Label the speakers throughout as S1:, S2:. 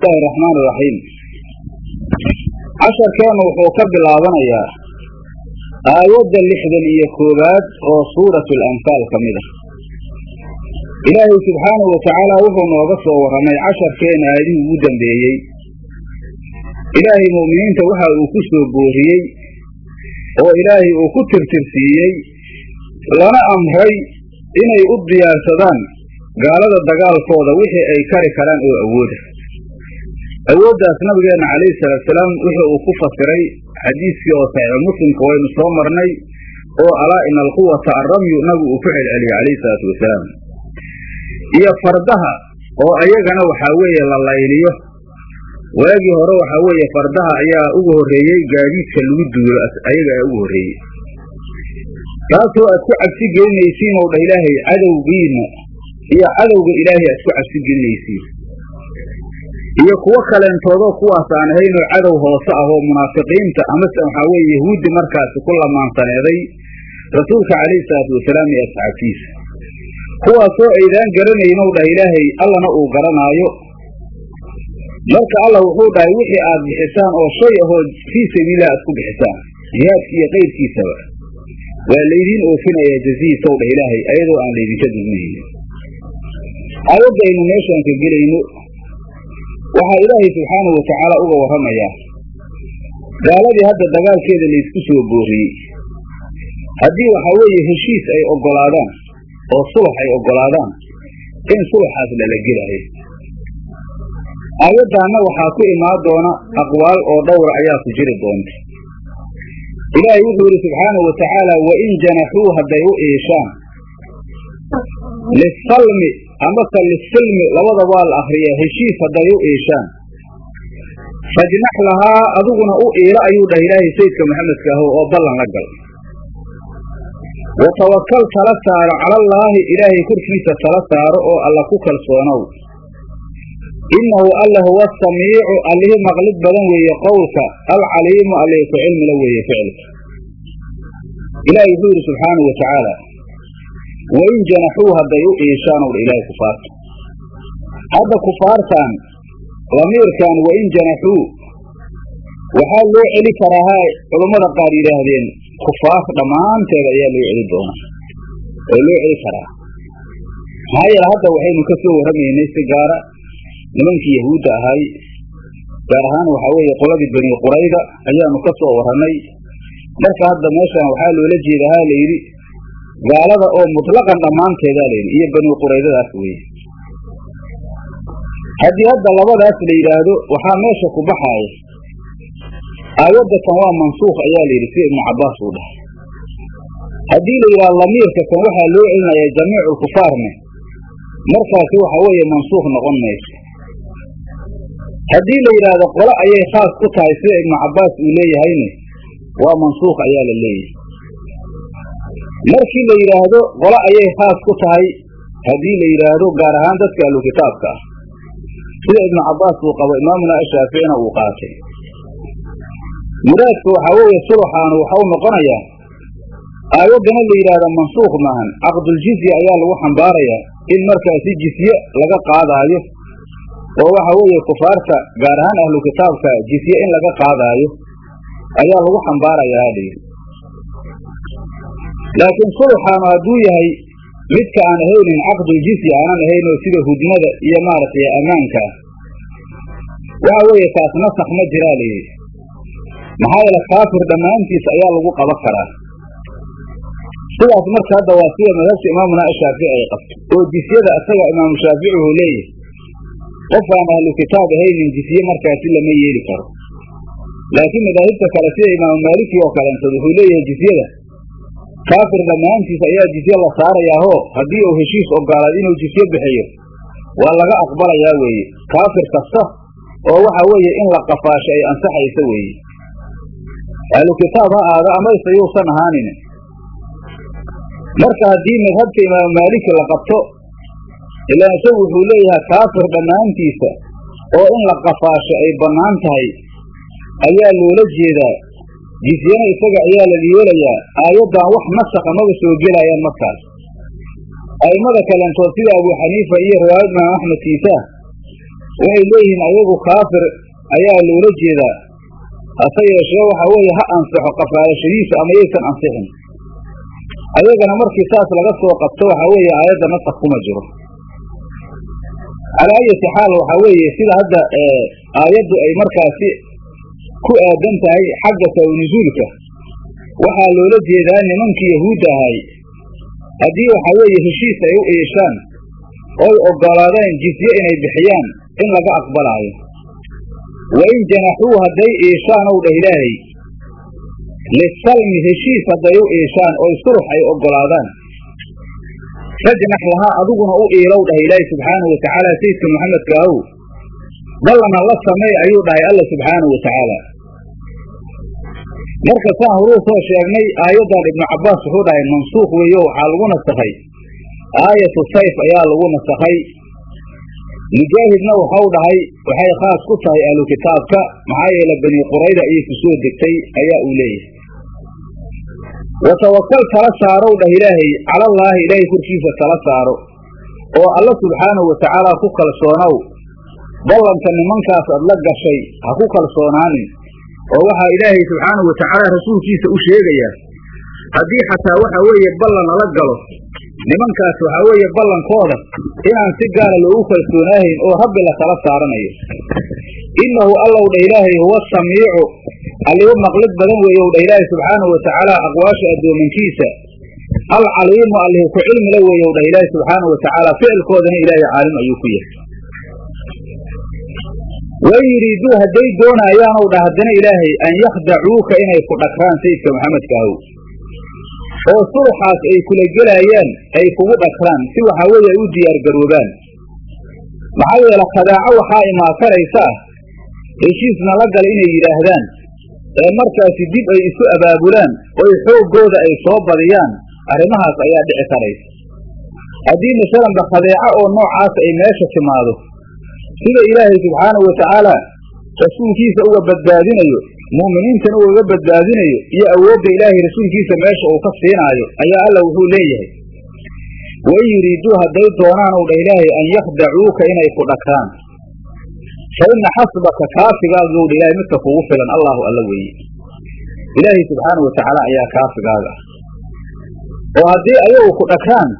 S1: bismillahi raxmaan iraxiim casharkeenu wuxuu ka bilaabanayaa aayadda lixdan iyo koowaad oo suuratu alanfaal ka mid ah. Ilaahay subxaanahu watacaala wuxuu nooga soo warramay casharkeena aayadihii ugu dambeeyey. Ilaahay mu'miniinta waxa uu ku soo booriyey oo ilaahay uu ku tirtirsiiyey lana amray inay u diyaarsadaan gaalada dagaalkooda wixii ay kari karaan oo awooda awooddaas nabigeenna calayhi salaatusalaam wuxuu uu ku fasiray xadiiskii oo saxiixu muslimka waynu soo marnay oo alaa ina alquwata arramyu nabigu uu ku celceliyey calayhi salaatu wasalaam. Iyo fardaha oo ayagana waxaa weeye la layliyo. Waagii hore waxaa weeye fardaha ayaa ugu horreeyey gaadiidka lagu duulo ayaga ayaa ugu horreeyey. Taasoo aad ku cabsi gelinaysiin ow dha ilaahay cadowgiina iyo cadowga ilaahay aad ku cabsi gelinaysiin iyo kuwo kaleentoodoo kuwaas aan ahaynoo cadow hoose ah oo munaafiqiinta amase waxaa weeye yahuuddi markaasi ku lamaansaneeday rasuulka calayhi salaatu wasalaam iyo asxaabtiisa. Kuwaasoo aydaan garanaynow dhah ilaahay allana uu garanaayo. Marka allah wuxuu dhahay wixii aad bixisaan oo shay ahoo fii sabiililah aad ku bixisaan jihaadki iyo qayrkiisaba waa laydiin oofinayaa jaziisow dhah ilaahay ayadoo aan laydinka dulmihaynin aayadda aynu meeshaan ka gelayno waxaa ilaahay subxaanahu watacaala uga warramayaa gaaladii hadda dagaalkeeda laysku soo booriyey. Haddii waxaa weeye heshiis ay oggolaadaan oo sulux ay oggolaadaan in suluxaas lala gelaayo aayaddaanna waxaa ku imaan doona aqwaal oo dhowra ayaa ku jiri doonta. Ilaahay wuxuu yidhi subxaanahu watacaala wain janaxuu hadday u iishaan lisalmi amase lisilmi labada waa la akriyaa heshiis hadday u iishaan. Fajnax lahaa adiguna u iilo ayuu dhah ilaahay sayidka maxamedka ahow oo ballan la gal. Wa tawakal tala saaro calallaahi ilaahay korkiisa tala saaro oo alla ku kalsoonow. Innahu alla huwa asamiicu allihii maqlid badan weeye qowlka alcaliimu allihii ku cilmila weeye ficilka. Ilaahay wuxuu yidhi subxaanahu wa tacaala wain janaxuu hadday u iishaan ow dha ilaahay kufaarta hadda kufaartan lamiirkan wain janaxuu waxaa loo celi karaa ha qaar yidhaahdeen kufaar dhammaanteeda ayaa loo celi doonaa oo loo celi karaa maxaa yeele hadda waxaynu ka soo warramaynay si gaara nimankii yahuudda ahay gaar ahaan waxaa weeye qoladii bani qurayda ayaanu ka soo marka hadda meeshaan waxaa loola jeedaa ha gaalada oo mutlaqan dhammaanteedaa layidhi iyo bani quraydadaas weeye haddii hadda labadaas la yidhaahdo waxaa meesha ku baxaaya aayadda kan waa mansuukh ayaa layidhi sida ibnu cabbaas uu dhahay. Haddii la yidhahdo lamiirka kan waxaa loo celinayaa jamiicu lkufaarne markaasi waxaa weeye mansuukh noqon mayso haddii la yidhaahdo qolo ayay khaas ku tahay sida ibnu cabbaas uu leeyahayne waa mansuukh ayaa la leeyahay markii la yidhaahdo qolo ayay khaas ku tahay. Haddii la yidhaahdo gaar ahaan dadka ahlu kitaabka. Ah sida ibnu cabbaas uu qabo imaamuna ashaaficina uu qaatay. Muraadka waxaa weeye suluxaanu waxau noqonayaa aayaddana la yidhaahda mansuukh maahan. Caqduljizya ayaa lagu xambaarayaa in markaasi jizye laga qaadaayo oo waxa weeye kufaarta gaar ahaan ahlu kitaabka jizye in laga qaadaayo ayaa lagu xambaarayaa halayidhi laakiin suluxaanu hadduu yahay midka aan ahaynin caqduljizya aanan ahaynoo sida hudnada iyo maaragtay ammaanka waxa weeye taas nasak ma jiraa maxaa yeele kaafir dhammaantiis ayaa lagu qaban karaa. Sidaas marka hadda waa sida madhabta imaamuna ashaafici ay qabto oo jisyada isaga imaamu shaafici uu leeyahay qof aan ahlu kitaab ahaynin jisye markaasi lama yeeli karo. Laakiin madaahibta kale sida imaamu maaliki oo kaleentood wuxuu leeyahay jisyada kaafir dhammaantiis ayaa jisye la saarayaahoo haddii uu heshiis ogolaado inuu jisye bixiyo. Waa laga aqbalayaa weeye. Kaafir kasta oo waxa weeye in la qafaasho ay ansaxayso weeye. Ahlu kitaab ha aado amayse yuusan ahaanin. Marka haddii madhabka imaamu maaliki la qabto ilaan isagu wuxuu leeyahay kaafir dhammaantiisa oo in la qafaasho ay bannaan tahay ayaa loola jeedaa jisyana isaga ayaa la yeelayaa aayaddan wax nasaqa maba soo gelayaan markaas. A'immada kaleentood sida abuu xaniifa iyo riwaayad imaam axmed kiisa waxay leeyihiin ayagu kaafir ayaa loola jeedaa hase yeeshee waxa weeye ha ansaxo qafaarashadiisa ama yaysan ansixin. Ayagana markii saas laga soo qabto waxa weeye aayadda nasakh kuma jiro. Calaa ayati xaal waxa weeye sida hadda aayaddu ay markaasi ku aadan tahay xagga sawnisuulka waxaa loola jeedaa nimankii yahuudda ahay. Haddii waxa weeye heshiis ay u iishaan oy oggolaadeen jizye inay bixiyaan in laga aqbalaayo. Wa in janaxuu hadday iishaan ow dheh ilaahay. Lisalmi heshiis hadday u iishaan oy sulux ay oggolaadaan. Fajnax lahaa adiguna u iilow dhahay ilaahi subxaanahu watacaala sayidka maxamedka ahow ballana la sameey ayuu dhahay alla subxaanahu watacaala marka saan horuu soo sheegnay aayaddan ibnu cabbaas wuxuu dhahay mansuukh weeyo waxaa lagu nasakhay. Aayatu sayf ayaa lagu nasakhay. Mujaahidna waxau dhahay waxay khaas ku tahay ahlu kitaabka maxaa yeele bani qurayda ayay ku soo degtay ayaa uu leeyahay. Watawakal tala saarow dhah ilaahay calallaahi ilaahay korkiisa tala saaro oo alla subxaanahu watacaala ku kalsoonow. Ballanka nimankaas aad la gashay ha ku kalsoonaanin oo waxaa ilaahay subxaanahu watacaala rasuulkiisa u sheegayaa haddii xataa waxa weeye ballan lala galo nimankaas waxaa weeye ballankooda inaan si gaara loogu kalsoonaahayn oo rabbi la tala saaranayo. Innahu allow dha ilaahay huwa samiicu alligu maqlid badan weeye ow dha ilaahay subxaanahu watacaala aqwaasha addoomankiisa alcaliimu allihi ku cilmila weeye ow dhah ilaahay subxaanahu watacaala ficilkoodana ilaahay caalim ayuu ku yahay wain yuriiduu hadday doonayaanow dha haddana ilaahay an yakhdacuuka inay ku dhakraan sayidka maxamedka ahow oo sulxaas ay kula gelaayaan ay kugu dhakraan si waxaa weeye ay u diyaargaroobaan maxaa yeele khadaaco waxaa imaataraysaa heshiisna la gala inay yidhaahdaan ee markaasi dib ay isu abaabulaan oy xooggooda ay soo badiyaan arrimahaas ayaa dhici karaysa. Haddii masalanba khadeeco oo noocaas ay meesha timaado sida ilaahay subxaanahu watacaala rasuulkiisa uga badbaadinayo mu'miniintana ugaga badbaadinayo iyo awoodda ilaahay rasuulkiisa meesha uu ka siinaayo ayaa alla wuxuu leeyahay. Wain yuriiduu hadday doonaan ow dha ilaahay an yakhdacuuka inay ku dhakraan fa inna xasbaka kaafigaaga ow dha ilaahay midka kugu filan allaahu alla weeye ilaahay subxaanahu watacaala ayaa kaafigaaga. Oo haddii ayagu ku dhakraan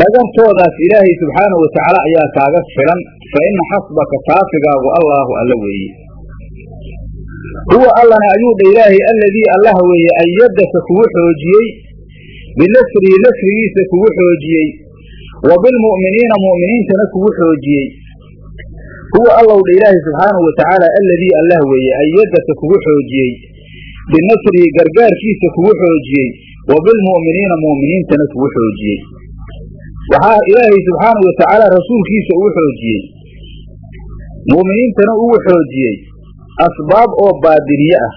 S1: dhagartoodaas ilaahay subxaanahu watacaala ayaa kaaga filan fa inna xasbaka kaafigaagu allaahu alla weeye huwa allana ayuu dha ilaahay alladii allaha weeye ayadaka kugu xoojiyey binasrihi nasrigiisa kugu xoojiyey wa bilmu'miniina mu'miniintana kugu xoojiyey huwa allow dha ilaahay subxaanahu watacaala alladii allah weeye ayadaka kugu xoojiyey binasrihi gargaarkiisa kugu xoojiyey wa bilmu'miniina mu'miniintana kugu xoojiyey waxaa ilaahay subxaanahu watacaala rasuulkiisa ugu xoojiyey mu'miniintana ugu xoojiyey asbaab oo baadiniye ah.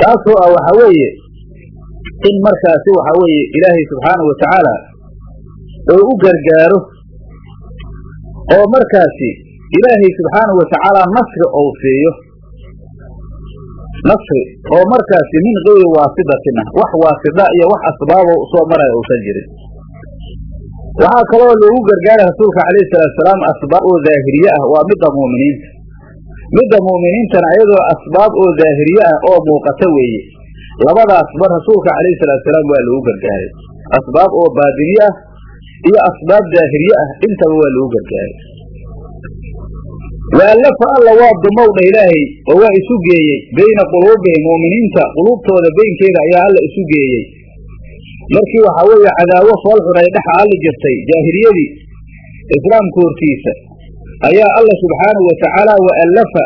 S1: Taasoo ah waxa weeye in markaasi waxa weeye ilaahay subxaanahu watacaala oo u gargaaro oo markaasi ilaahay subxaanahu watacaala nasri ou siiyo. Nasri oo markaasi min kayri waasidatin ah wax waasida iyo wax asbaabo soo maraya uusan jirin waxaa kaloo loogu gargaaray rasuulka calayhi salaatusalaam asbaab oo daahiriye ah waa midda mu'miniinta midda mu'miniintana ayadoo asbaab oo daahiriye ah oo muuqata weeye. Labadaasba rasuulka calayhi salaatusalaam waa loogu gargaaray. Asbaab oo baadiniye ah iyo asbaab daahiriye ah intaba waa loogu gargaaray. Waallafa alla waa dumowdha ilaahay oo waa isu geeyey beyna quluubihim mu'miniinta quluubtooda beynkeeda ayaa alla isu geeyey markii waxaa weeye cadaawo foolxun ay dhex aalli jirtay jaahiliyadii islaamka hortiisa ayaa alla subxaanahu watacaala waallafa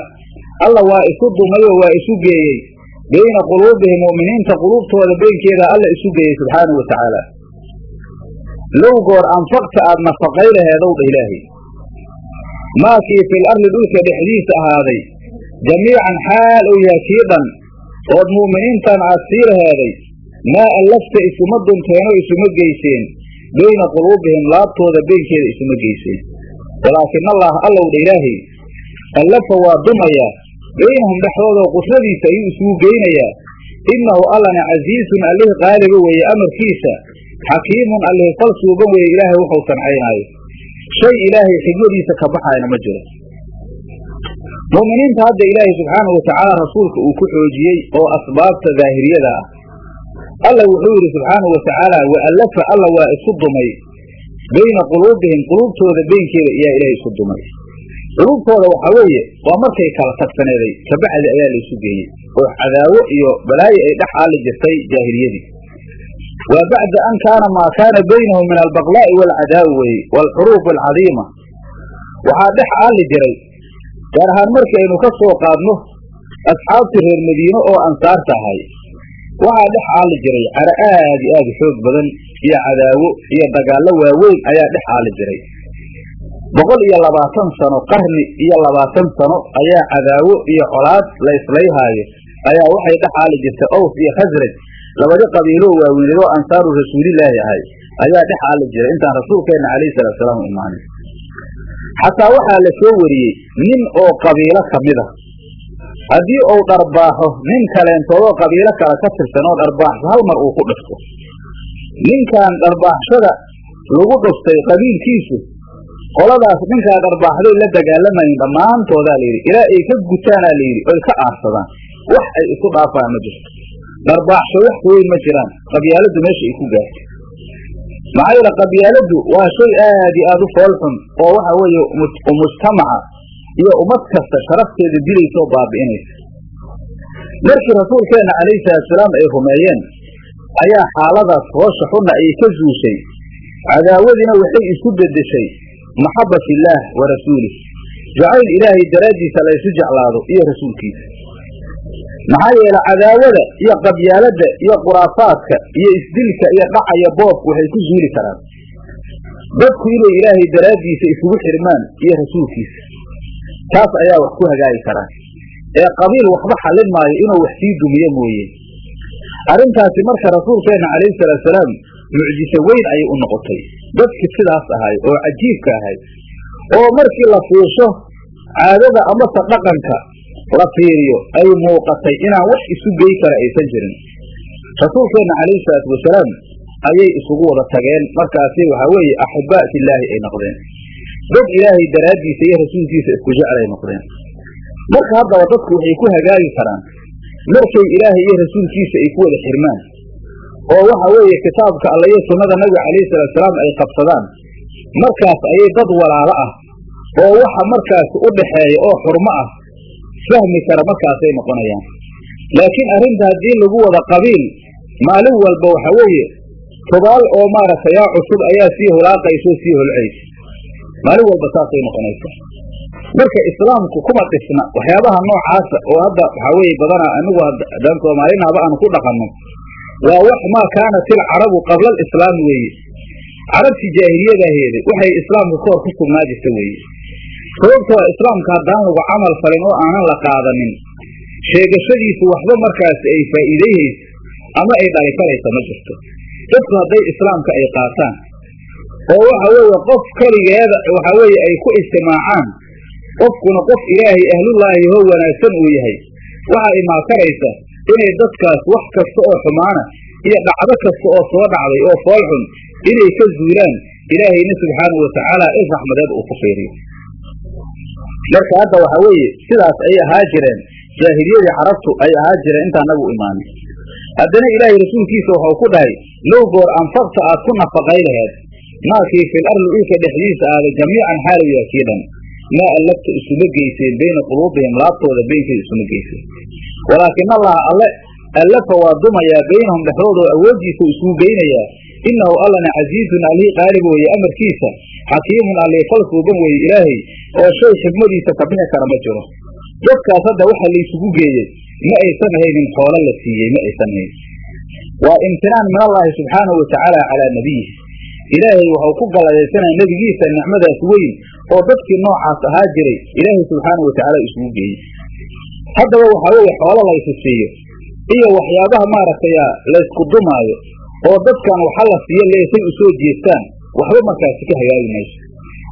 S1: alla waa isu dumay oo waa isu geeyey. Beyna quluubihim mu'miniinta quluubtooda beynkeeda alla isu geeyey subxaanahu watacaala low goor anfaqta aad nafaqay laheedowdha ilaahay. Maakii fil arli dhulka dhexdiisa ahaaday. Jamiican xaal ou yahay kii dhan ood mu'miniintan aad sii laheeday maa allafta isuma dunteenoo isuma geyseen beyna quluubihim laabtooda beynkeeda isuma geyseen. Walaakin allah allowdha ilaahay allafa waa dumayaa beynahum dhexdoodao qudradiisa ayuu isugu geynayaa. Innahu allana casiisun allih qaaliba weeye amarkiisa xakiimun allih fal suuban weeye ilaahay wuxuu sancaynaayo shay ilaahay xigmadiisa ka baxayna ma jiro. Mu'miniinta hadda ilaahay subxaanahu watacaala rasuulka uu ku xoojiyey oo asbaabta daahiriyada ah alla wuxuu yidhi subxaanahu watacaala waallafa alla waa isku dumay. Bayna quluubihim quluubtooda beynkeeda ayaa ilaahay isku dumay. Quluubtooda waxaa weeye waa markay kala tagsaneeday kabacdi ayaa la isu geeyey oo cadaawo iyo balaayo ay dhex aali jirtay jaahiliyadii. Waa bacda an kaana maa kaana baynahum min albaqlaa'i waalcadaawi weye waalxuruuf alcadiima. Waxaa dhex aali jiray gaar ahaan markii aynu ka soo qaadno asxaabtii reer madiine oo ansaarta ahay waxaa dhex aali jiray cara aad iyo aad u xoog badan iyo cadaawo iyo dagaallo waaweyn ayaa dhex aali jiray. Boqol iyo labaatan sano qarni iyo labaatan sano ayaa cadaawo iyo colaad la islayhaayo ayaa waxay dhex aali jirtay ows iyo khasraj labadi qabiiloo waaweynadoo ansaaru rasuulilaahi ahay. Ayaa dhex aali jiray intaan rasuulkeenna calayhi salaatusalaam u imaanin xataa waxaa la soo wariyey nin oo qabiilo ka mid a haddii uu dharbaaxo nin kaleentoodoo qabiilo kale ka tirsan oo dharbaaxso hal mar uu ku dhifto ninkan dharbaaxshada lagu dhuftay qabiilkiisu qoladaas ninkaa dharbaaxday la dagaalamayin dhammaantoodaa layidhi ilaa ay ka gutaanaa layidhi oy ka aarsadaan wax ay isu dhaafaan ma jirto. Dharbaaxsho wax ka weyn ma jiraan qabyaaladdu meesha ay ku gaartay maxaa yeele qabyaaladdu waa shay aad iyo aad u fool xun oo waxa weeye mujtamaca iyo ummad kasta sharafteeda dilaysa oo baabi'inaysa. Markii rasuulkeenna calayhi salaatusalaam ay rumeeyeen ayaa xaaladaas hoosha xunna ay ka zuushay cadaawadiina waxay isu beddeshay maxabat illaah wa rasuulih jacayl ilaahay daraaddiisa laysu jeclaado iyo rasuulkiisa. Maxaa yeele cadaawada iyo qabyaaladda iyo khuraafaadka iyo isdilka iyo dhacaya boobka waxay ku zuuli karaan. Dadku inay ilaahay daraaddiisa isugu xirmaan iyo rasuulkiisa taas ayaa wax ku hagaagi karaan ee qabiil waxba xallin maayo inuu wax sii dumiyo mooye. Arrintaasi marka rasuulkeenna calayhi salaatusalaam mucjiso weyn ayay u noqotay. Dadkii sidaas ahay oo cajiibka ahay oo markii la fiirsho caadada amase dhaqanka la fiiriyo ay muuqatay inaan wax isu gey kara aysan jirin. Rasuulkeenna calayhi salaatu wasalaam ayay isugu wada tageen. Markaasi waxaa weeye axibaa filaahi ay noqdeen dad ilaahay daraaddiisa iyo rasuulkiisa isku jeclay noqdeen. Marka haddaba dadku waxay ku hagaagi karaan. Markay ilaahay iyo rasuulkiisa ay ku wada xirmaan oo waxa weeye kitaabka alla iyo sunnada nabiga calayhi salaatusalaam ay qabsadaan markaas ayay dad walaalo ah oo waxa markaasi u dhaxeeya oo xurmo ah fahmi kara markaasay noqonayaan. Laakiin arrinta haddii lagu wada qabiil maalin walba waxa weeye tubaal oo maaragtay yaa cusub ayaa sii hulaaqaysa oo sii holcaysa maalin walba saasay noqonaysaa marka islaamku kuma dhisna waxyaabaha noocaasa oo hadda waxaa weeye badanaa anigu haddaan soomaalinaaba aan ku dhaqanno. Waa wax maa kaanat ilcarabu qabla alislaami weeye. Carabtii jaahiliyadaheeda waxay islaamka ka hor ku sugnaa jirta weeye. Sababtoo islaamka haddaan lagu camal falin oo aanan la qaadanin. Sheegashadiisu waxba markaasi ay faa'iidayhayso ama ay dhalifalaysa ma jirto. Dadku hadday islaamka ay qaataan oo waxa weeye qof keligeeda waxa weeye ay ku ijtimaacaan qofkuna qof ilaahay ahlullaahi hoo wanaagsan uu yahay. Waxaa imaakaraysa inay dadkaas wax kasta oo xumaana iyo dhacdo kasta oo soo dhacday oo fool xun inay ka zuulaan ilaahayna subxaanahu watacaala in raxmadeed uu ku fiiriyo. Marka hadda waxa weeye sidaas ayay ahaa jireen. Jaahiliyadii carabtu ay ahaa jireen intaan nagu imaanin. Haddana ilaahay rasuulkiisa waxau ku dhahay low goor anfaqta aad ku nafaqay laheed maakii fil arli dhulka dhexdiisa aada jamiican xaalow yaa kii dhan maa allabta isuma geyseen bayna quluubihim laabtooda beynkeeda isuma geyseen walaakin allaha alle allafa waa dumayaa baynahum dhexdooda oo awooddiisa isugu geynayaa innahu allana casiizun allihii qaalib weeye amarkiisa xakiimun allii falsuuban weeye ilaahay oo shay xigmadiisa ka bixi kara ma jiro. Dadkaas hadda waxa laysugu geeyey ma aysan haynin xoolo la siiyey ma aysan haynin waa imtinaan min allaahi subxaanahu watacaala calaa nabiyihi ilaahay waxau ku galladaysanaya nebigiisa nicmadaas weyn oo dadkii noocaas ahaa jiray ilaahay subxaanahu watacaala isugu geeyey. Haddaba waxaa weeye xoolo laysu siiyo iyo waxyaabaha maaragtay laysku dumaayo oo dadkan waxa la siiyo leesay u soo jeestaan waxba markaasi ka hagaagi mayso.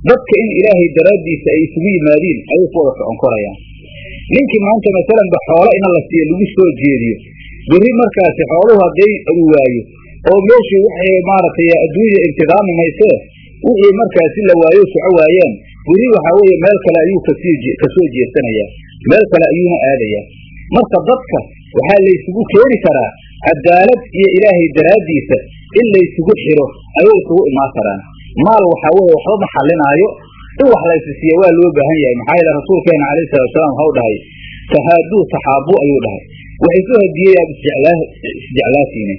S1: Dadka in ilaahay daraaddiisa ay isugu yimaadiin ayay ku wada socon korayaan. Ninkii maanta masalanba xoolo ina la siiyo lagu soo jeediyo berri markaasi xooluhu hadday uu waayo oo meeshii waxay maaragtay adduunya intidaami maysee wixii markaasi la waayo soco waayaan beri waxaa weeye meel kale ayuu ka soo jeesanayaa meel kale ayuuna aadayaa marka dadka waxaa laysugu keeni karaa cadaalad iyo ilaahay daraaddiisa in laysugu xiro ayay isugu imaan karaan. Maal waxaa weeye waxba ma xalinaayo in wax laysisiiya waa loo baahan yahay. Maxaa yeele rasuulkeena calayhi salaatusalaam waxau dhahay tahaaduu taxaabuu ayuu dhahay. Waxay soo hadiyeyaa isjeclaasiine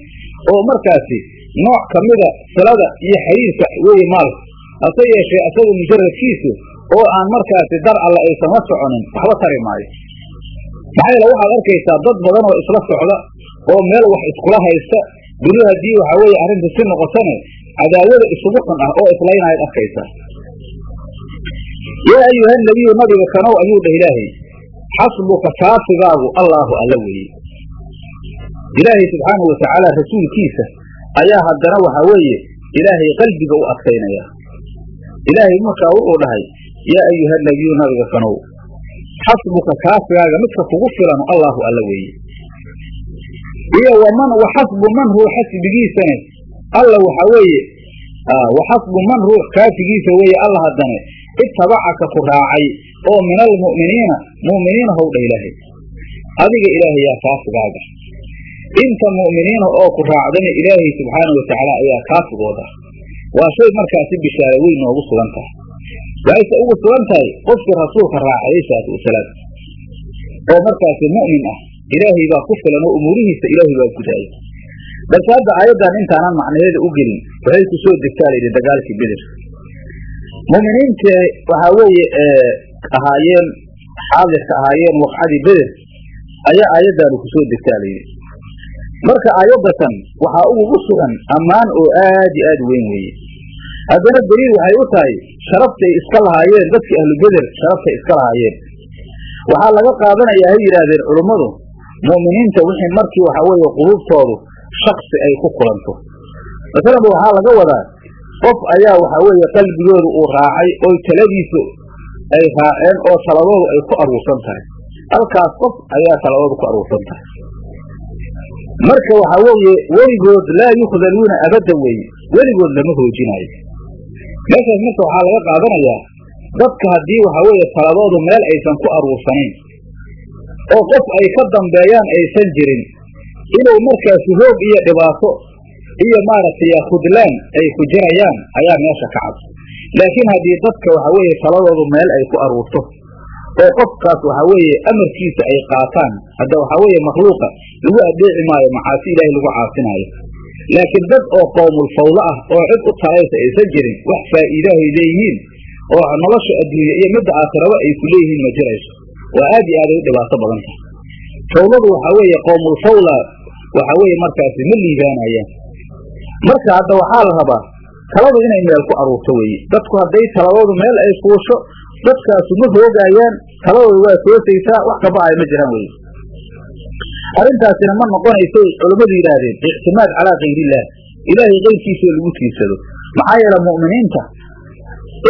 S1: oo markaasi nooc kamida silada iyo xiriirka weeye maalka hase yeeshee asaga mujaradkiisu oo aan markaasi dar alle aysan la soconin waxba tari maayo. Maxaa yeele waxaad arkaysaa dad badan oo isla socda oo meel wax iskula haysta. Beri haddii waxaa weeye arrinta si noqotane cadaawada isugu xun ah oo islaynayaad arkaysaa. Yaa ayuha nabiyu nabiga kanow ayuu dhah ilaahay xasbuka kaafigaagu allaahu alla weeye ilaahay subxaanahu watacaala rasuulkiisa ayaa haddana waxaa weeye ilaahay qalbiga u adkaynaya. Ilaahay markaa wuxuu dhahay yaa ayuha nabiyu nabiga kanow xasbuka kaafigaaga midka kugu filan allaahu alla weeye. Iyo waman waxasbu man ruux xasbigiisane alla waxaa weeye waxasbu man ruux kaafigiisa weeye alla haddane ittabacaka ku raacay oo min almu'miniina mu'miniina howdha ilaahay. Adiga ilaahay yaa kaafigaaga inta mu'miniina oo ku raacdana ilaahay subxaanau watacaala ayaa kaafigooda waa shay markaasi bishaara weyn noogu sugan tahay. Waxayse ugu sugan tahay qofkii rasuulka raaca alayhi salaatu wasalaam oo markaasi mu'min ah ilaahay baa ku filan oo umuurihiisa ilaahay baa gudaaya balse hadda aayaddan intaanan macnaheeda u gelin waxay ku soo degtaa layidhi dagaalkii beder mu'miniinta waxaa weeye ahaayeen xaadirka ahaayeen waqcadii beder ayaa aayaddaanu ku soo degtaa layidhi marka aayaddatan waxaa ugu sugan ammaan oo aad iyo aad weyn weeye. Haddana daliil waxay u tahay sharaftay iska lahaayeen dadkii ahlu beder sharaftay iska lahaayeen. Waxaa laga qaadanayaa hay yidhaahdeen culummadu mu'miniinta wixii markii waxaa weeye quluubtoodu shaksi ay ku kulanto. Masalanba waxaa laga wadaa qof ayaa waxaa weeye qalbigoodu uu raacay oo taladiisu ay raaceen oo taladoodu ay ku aruursan tahay. Halkaas qof ayaa taladoodu ku aruursan tahay marka waxaa weeye weligood laa yukhdaluuna abadda weeye. Weligood lama hoojinaayo meeshaas marka waxaa laga qaadanayaa dadka haddii waxaa weeye taladoodu meel aysan ku aruursanayn oo qof ay ka dambeeyaan aysan jirin inuu markaasi hoog iyo dhibaato iyo maaragtay khudlaan ay ku jirayaan ayaa meesha ka cad. Laakiin haddii dadka waxaa weeye taladoodu meel ay ku aruurto oo qofkaas waxaa weeye amarkiisa ay qaataan hadda waxaa weeye makhluuqa lagu adeeci maayo macaasi ilaahay lagu caasinaayo laakiin dad oo qowmul fawdo ah oo cid u talaysa aysan jirin wax faa'iidahay leeyihiin oo nolosha adduunya iyo midda aakhiraba ay ku leeyihiin ma jirayso. Waa aad iyo aaday u dhibaato badan tahay. Fawdadu waxaa weeye qowmul fawla waxaa weeye markaasi ma liibaanayaan. Marka hadda waxaa la rabaa taladu inay meel ku aruurto weeye. Dadku hadday taladoodu meel ay fuusho dadkaasu ma hoogaayaan taladoodu waa toosaysaa wax ka ba'aya ma jiraan weye arrintaasina ma noqonaysay culammadu yidhaahdeen ictimaad calaa kayrillaah ilaahay keyrkiisao lagu tiirsado. Maxaa yeele mu'miniinta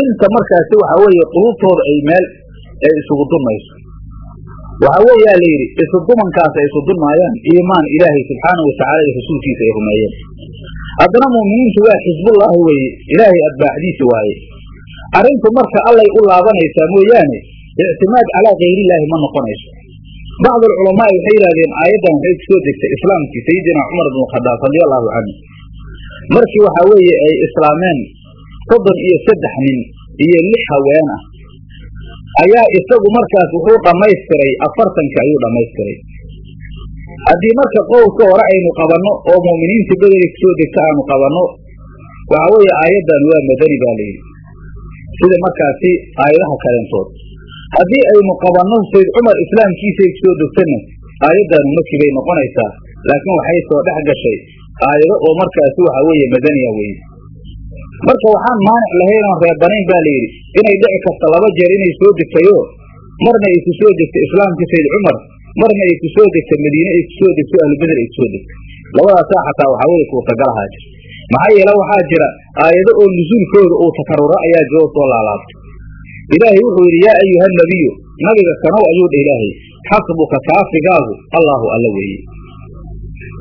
S1: inta markaasi waxaa weeye quluubtooda ay meel ay isugu dunmayso. Waxaa weeyaa la yidhi isu dumankaas ay isu dunmaayaan iimaan ilaahay subxaanau watacaala iyo rasuulkiisa ay rumeeyeen. Haddana mu'miniintu waa xisbullaahi weeye ilaahay atbaacdiisa waaye arrintu marka allay u laabanaysaa mooyaane ictimaad calaa kayrillaahi ma noqonayso. Bacd alculamaai waxay yidhahdeen aayaddan waxay ku soo degtay islaamkii sayidina cumar bnu khadaab radia allahu canhu. Markii waxaa weeye ay islaameen soddon iyo saddex nin iyo lix haween ah. Ayaa isagu markaas wuxuu dhammaystiray afartanki ayuu dhammaystiray. Haddii marka qowlka hore aynu qabanno oo mu'miniinta bedeli ku soo degta aanu qabanno waxaa weeye aayaddan waa madani baa layidhi sida markaasi aayadaha kaleentood haddii aynu qabanno sayd cumar islaamkiisay ku soo degtana aayaddaanu maki bay noqonaysaa laakiin waxay soo dhex gashay aayado oo markaasi waxaa weeye madaniya weye marka waxaan maanic lahayn oon reebanayn baa layidhi inay dhici karta laba jeer inay soo degtayo marna ay ku soo degto islaamkii sayd cumar marna ay ku soo madiine ay ku soo degto ahlubeder ay ku soo degto labadaasaa xataa waxaa weeye suurtagalahaa jir maxaa yeele waxaa jira aayado oo nusuulkooda uu takaruro ayaa jiro soo laalaabto ilaahay wuxuu yidhi yaa ayuha nabiyu nabiga kanow ayuu dha ilaahay xasbuka kaafigaagu allaahu alla weeye.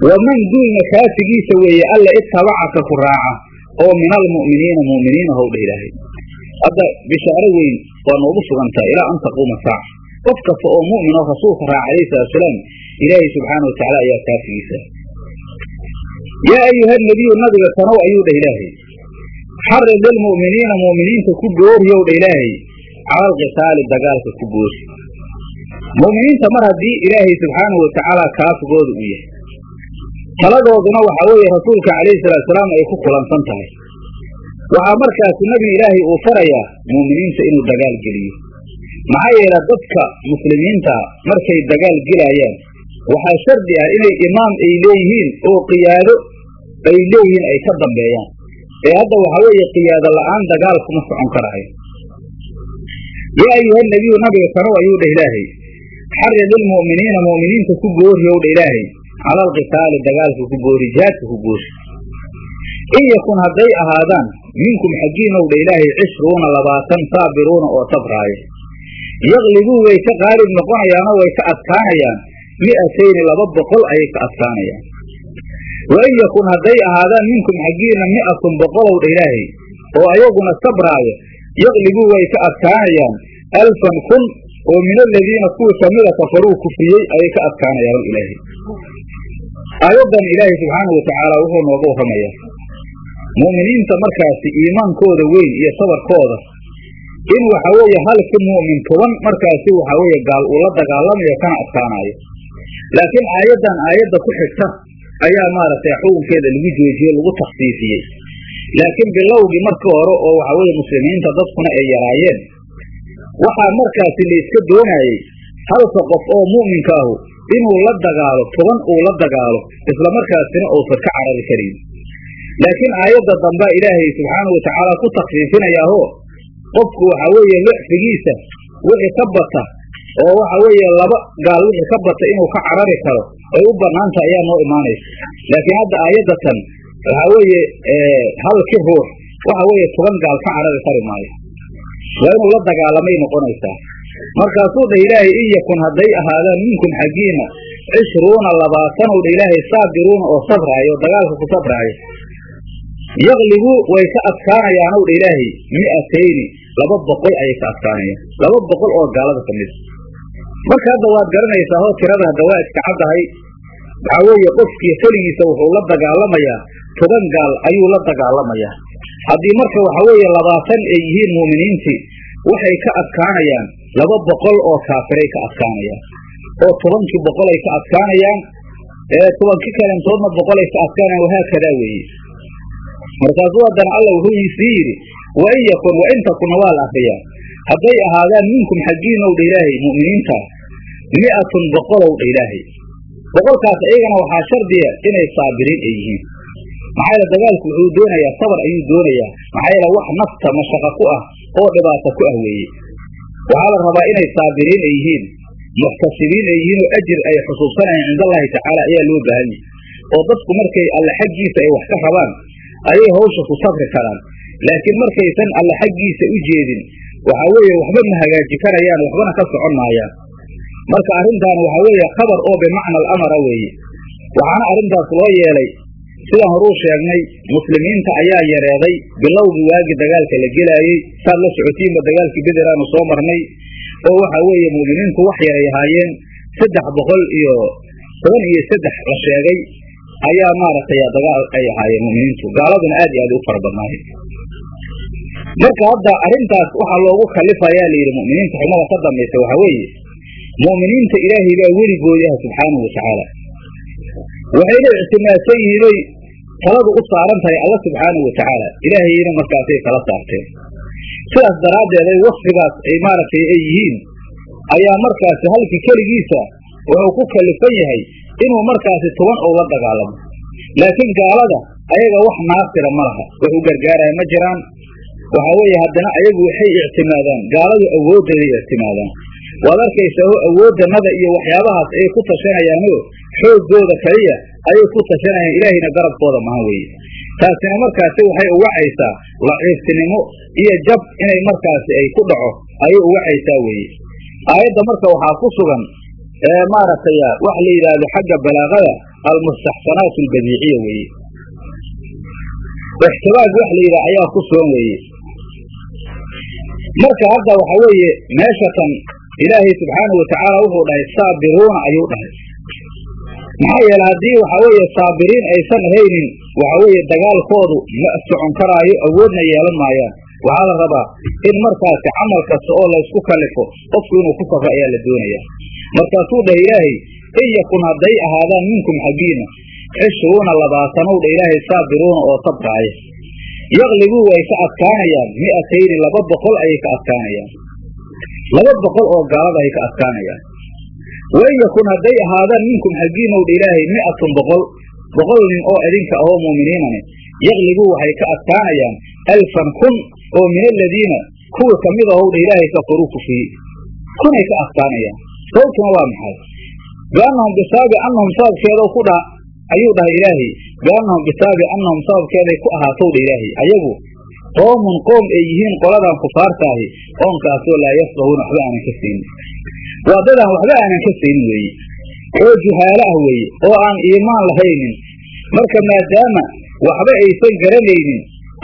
S1: Waman duulna kaafigiisa weeye alla itabacaka ku raaca oo min almu'miniina mu'miniina howdha ilaahay hadda bishaaro weyn waa noogu sugantahay ilaa an taquuma saaca qof kasta oo mu'min oo rasuulka raaca calayhi salatusalaam ilaahay subxaana wa tacaala ayaa kaafigiisa yaa ayuha nabiyu nabiga tanow ayuu dhah ilaahay xarid lilmu'miniina mu'miniinta ku booriyow dha ilaahay cala alqitaali dagaalka ku boori mu'miniinta mar haddii ilaahay subxaanahu watacaala kaafigooda uu yahay taladooduna waxaa weeye rasuulka calayhi salaatusalaam ay ku kulansan tahay waxaa markaasi nebi ilaahay uu farayaa mu'miniinta inuu dagaal geliyo maxaa yeele dadka muslimiinta markay dagaal gelayaan waxaa shardi ah inay imaam ay leeyihiin oo qiyaado ay leeyihiin ay ka dambeeyaan. Ee hadda waxaa weeye qiyaado la'aan dagaal kuma socon karayo yaa ayuha nabiyu nabiga kanow ayuu dhah ilaahay. Xarid ilmu'miniina mu'miniinta ku booriyow dha ilaahay. Cala alqitaali dagaalka ku boori jihaadka ku boori in yakun hadday ahaadaan minkum xaggiinow dha ilaahay cishruuna labaatan saabiruuna oo sabraaya yaklibuu way ka qaalib noqonayaanoo way ka adkaanayaan. Mi'atayni laba boqol ayay ka adkaanayaan wa in yakun hadday ahaadaan minkum xaggiina mi'atun boqolow dha oo ayaguna sabraaya yaklibuu way ka adkaanayaan. Alfan kun oo min aladiina kuwii kamida kafaruu kufriyey ayay ka adkaanayaan ilaahay. Aayaddan ilaahay subxaanau watacaala wuxuu nooga warramayaa mu'miniinta markaasi iimaankooda weyn iyo sabarkooda in waxa weeye halki mu'min toban markaasi waxa weeye gaal uu la dagaalamayo kana adkaanayo laakiin aayaddan aayadda ku xigta ayaa maaragtay xukunkeeda lagu joojiyey lagu takhsiisiyey. Laakiin bilowgii marka hore oo waxa weeye muslimiinta dadkuna ay yaraayeen waxaa markaasi la iska doonayey halka qof oo mu'minka ahu inuu la dagaalo toban uu la dagaalo isla markaasina uusan ka carari karin. Laakiin aayadda dambaa ilaahay subxaanau watacaala ku takhfiifinayaahoo qofku waxa weeye lucfigiisa wixii ka bata oo waxa weeye laba gaal wixii ka bata inuu ka carari karo ay u banaanta ayaa noo imaanaysa. Laakiin hadda aayaddatan waxa weeye halki ruux waxa weeye toban gaal ka carari kari maayo. Waa inuu la dagaalamay noqonaysaa. Markaasuu dha ilaahay in yakun hadday ahaadaan minkum xaggiina cishruuna labaatanow dha ilaahay saabiruuna oo sabraayo dagaalka ku sabraayo. Yaklibuu way ka adkaanayaanow dha ilaahay mi'atayni laba boqol ayay ka adkaanayaan laba boqol oo gaalada ka mida marka hadda waad garanaysaa hoo tirada hadda waa iska caddahay waxaa weeye qofkii keligiisa wuxuu la dagaalamayaa toban gaal ayuu la dagaalamayaa. Haddii marka waxa weeye labaatan ay yihiin mu'miniintii waxay ka adkaanayaan laba boqol oo kaafiray ka adkaanayaan. Oo tobankii boqolay ka adkaanayaan tobankii kalentoodna boqolay ka adkaanayaan wahaakadaa weeye. Markaasuu haddana alla wuxuu sii yidhi wa in yakun wa in takunna waa la akriyaa hadday ahaadaan minkum xaggiinow dha ilaahay mu'miniinta mi'atun boqolow dha ilaahay. Boqolkaas iyagana waxaa shardiya inay saabiriin ay yihiin. Maxaa yeele dagaalku wuxuu doonayaa sabar ayuu doonayaa. Maxaa yeele wax nafta mashaqa ku ah oo dhibaata ku ah weeye. Waxaa la rabaa inay saabiriin ay yihiin muxtasibiin ay yihiin oo ajir ay xusuusanayaan cinda allahi tacaala ayaa loo baahan yahay. Oo dadku markay alle xaggiisa ay wax ka rabaan ayay hawsha ku sabri karaan. Laakiin markaysan alle xaggiisa u jeedin waxaa weeye waxba ma hagaaji karayaan waxbana ka socon maayaan marka arrintan waxaa weeye khabar oo bimacna alamara weeye. Waxaana arrintaas loo yeelay sidaan horuu sheegnay muslimiinta ayaa yareeday bilowgii waagii dagaalka la gelaayey saad la socotiinba dagaalkii beder aanu soo marnay oo waxa weeye mu'miniintu wax yaray ahaayeen saddex boqol iyo toban iyo saddex la sheegay ayaa maaragtay dagaal ay ahaayeen mu'miniintu gaaladuna aad iyo aad u fara badnaayeen marka hadda arrintaas waxaa loogu kalifayaa layidhi mu'miniinta xumada ka dambaysa. Waxaa weeye mu'miniinta ilaahay baa weligoodaha subxaanahu watacaala waxayna ictimaadsan yihiinoy taladu u saaran tahay alla subxaanahu watacaala ilaahayna markaasay kala saarteen. Sidaas daraaddeed ay wasfigaas ay maaragtay ay yihiin ayaa markaasi halkii keligiisa wuxuu ku kalifan yahay inuu markaasi toban ou la dagaalamo. Laakiin gaalada ayaga wax naasira ma laha. Wax u gargaaraya ma jiraan waxaa weeye haddana ayagu waxay ictimaadaan gaaladu awooddaday ictimaadaan. Waad arkaysaa oo awooddanada iyo waxyaabahaas ayay ku tashanayaanoo xooggooda kaliya ayay ku tashanayaan ilaahayna garabkooda maha weeye. Taasina markaasi waxay uwacaysaa laciiftinimo iyo jab inay markaasi ay ku dhaco ayay uwacaysaa weeye. Aayadda marka waxaa ku sugan maaragtay wax la yidhaahdo xagga balaagada almustaxsanaat albadiiciya weeye. Ixtibaag wax la yidhaah ayaa ku sugan weeye marka hadda waxa weeye meesha tan ilaahay subxaanahu watacaala wuxuu dhahay saabiruuna ayuu dhahay. Maxaa yeele haddii waxa weeye saabiriin aysan ahaynin waxa weeye dagaalkoodu ma socon karaayo awoodna yeelan maayaan waxaa la rabaa in markaasi camal kasta oo laysku kalifo qofku inuu ku safro ayaa la doonaya. Markaasuu dhah ilaahay in yakun hadday ahaadaan minkum xaggiina cishruuna labaatanow dha ilaahay saabiruuna oo sabraaya yaqlibuu way ka adkaanayaan. Mi'atayni laba boqol ayay ka adkaanayaan. Laba boqol oo gaalada ay ka adkaanayaan. Wain yakun hadday ahaadaan minkum xaggiinow dha ilaahay mi'atun boqol boqol nin oo idinka ahoo mu'miniinane yaqlibuu waxay ka adkaanayaan alfan kun oo min aladiina kuwa ka mid ahow dha ilaahay kafaruu kufriyey kunay ka adkaanayaan. Sababtuna waa maxay? Biannahum bisaabi annahum sababkeedo ku dha ayuu dhahay ilaahay biannahum bisaabi annahum sababkeeday ku ahaatow dha ilaahay ayagu qoomun qoom ay yihiin qoladan kufaartaahi qoomkaasoo laa yafqahuuna waxba aanan ka saynin waa dadaan waxba aanan ka saynin weeye oo juhaalo ah weeye oo aan iimaan lahaynin. Marka maadaama waxba aysan garanaynin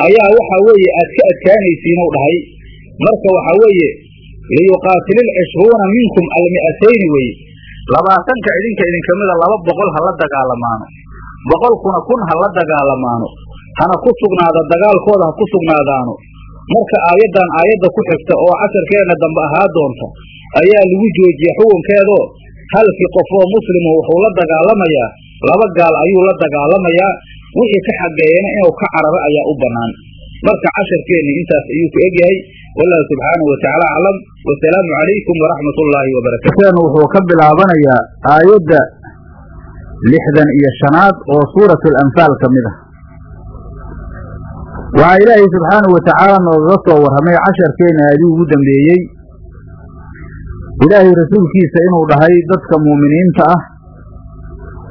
S1: ayaa waxa weeye aad ka adkaanaysiinuu dhahay. Marka waxa weeye liyuqaatilil cishruuna minkum almi'atayni weye labaatanka idinka idinka mida laba boqol ha la dagaalamaano. Boqolkuna kun ha la dagaalamaano. Hana ku sugnaada dagaalkooda ha ku sugnaadaano. Marka aayaddan aayadda ku xigta oo casharkeenna dambe ahaa doonta ayaa lagu joojiya xukunkeedoo halkii qof oo muslimu wuxuu la dagaalamayaa laba gaal ayuu la dagaalamayaa wixii ka xageeyana inuu ka cararo ayaa u bannaan. Marka casharkeenni intaas ayuu ku egyahay. Wallahu subxaanahu watacaala aclam wasalaamu calaykum waraxmat ullaahi wabarakatu
S2: wuxuu ka bilaabanayaa aayadda lixdan iyo shanaad oo suuratu alanfaal ka mid ah. Waxaa ilaahay subxaanahu watacaala noogaga soo warramay casharkeenna aadii ugu dambeeyey. Ilaahay rasuulkiisa inuu dhahay dadka muuminiinta ah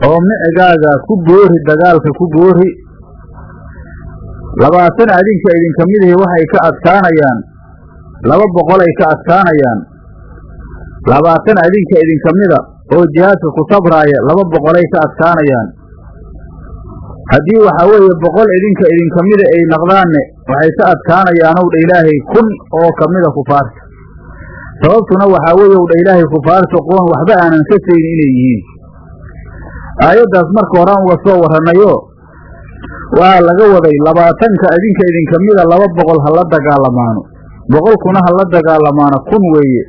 S2: oo micigaaga ku boori dagaalka ku boori. Labaatan adinka idinka midahi waxay ka adkaanayaan laba boqolay ka adkaanayaan. Labaatan adinka idinka mida oo jihaadka ku sabraaya laba boqolay ka adkaanayaan. Haddii waxaa weeye boqol idinka idinka mida ay naqdaanne waxay ka adkaanayaanow dha ilaahay kun oo ka mida kufaarta. Sababtuna waxaa weeye dha ilaahay kufaarta qoon waxba aanan ka saynin inay yihiin. Aayaddaas marka horaan uga soo warranayo waxaa laga waday labaatanka idinka idinka mida laba boqol ha la dagaalamaano boqolkuna ha la dagaalamaano kun weeye.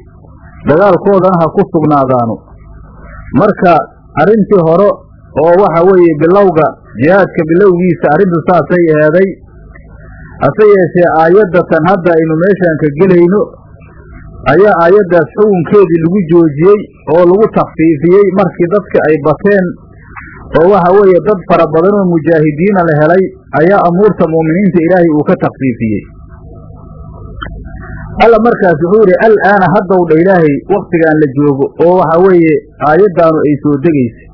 S2: Dagaalkoodana ha ku sugnaadaano. Marka arrintii hore oo waxa weeye bilowga jihaadka bilowgiisa arrintu saasay eheeday hase yeeshee aayaddatan hadda aynu meeshaan ka gelayno ayaa aayaddaas xukunkeedii lagu joojiyey oo lagu takfiifiyey markii dadka ay bateen oo waxa weeye dad fara badan oo mujaahidiina la helay ayaa amuurta mu'miniinta ilaahay uu ka takfiifiyey alla markaas wuxuu yidhi alaana haddow dha ilaahay wakhtigaan la joogo oo waxa weeye aayaddaanu ay soo degaysay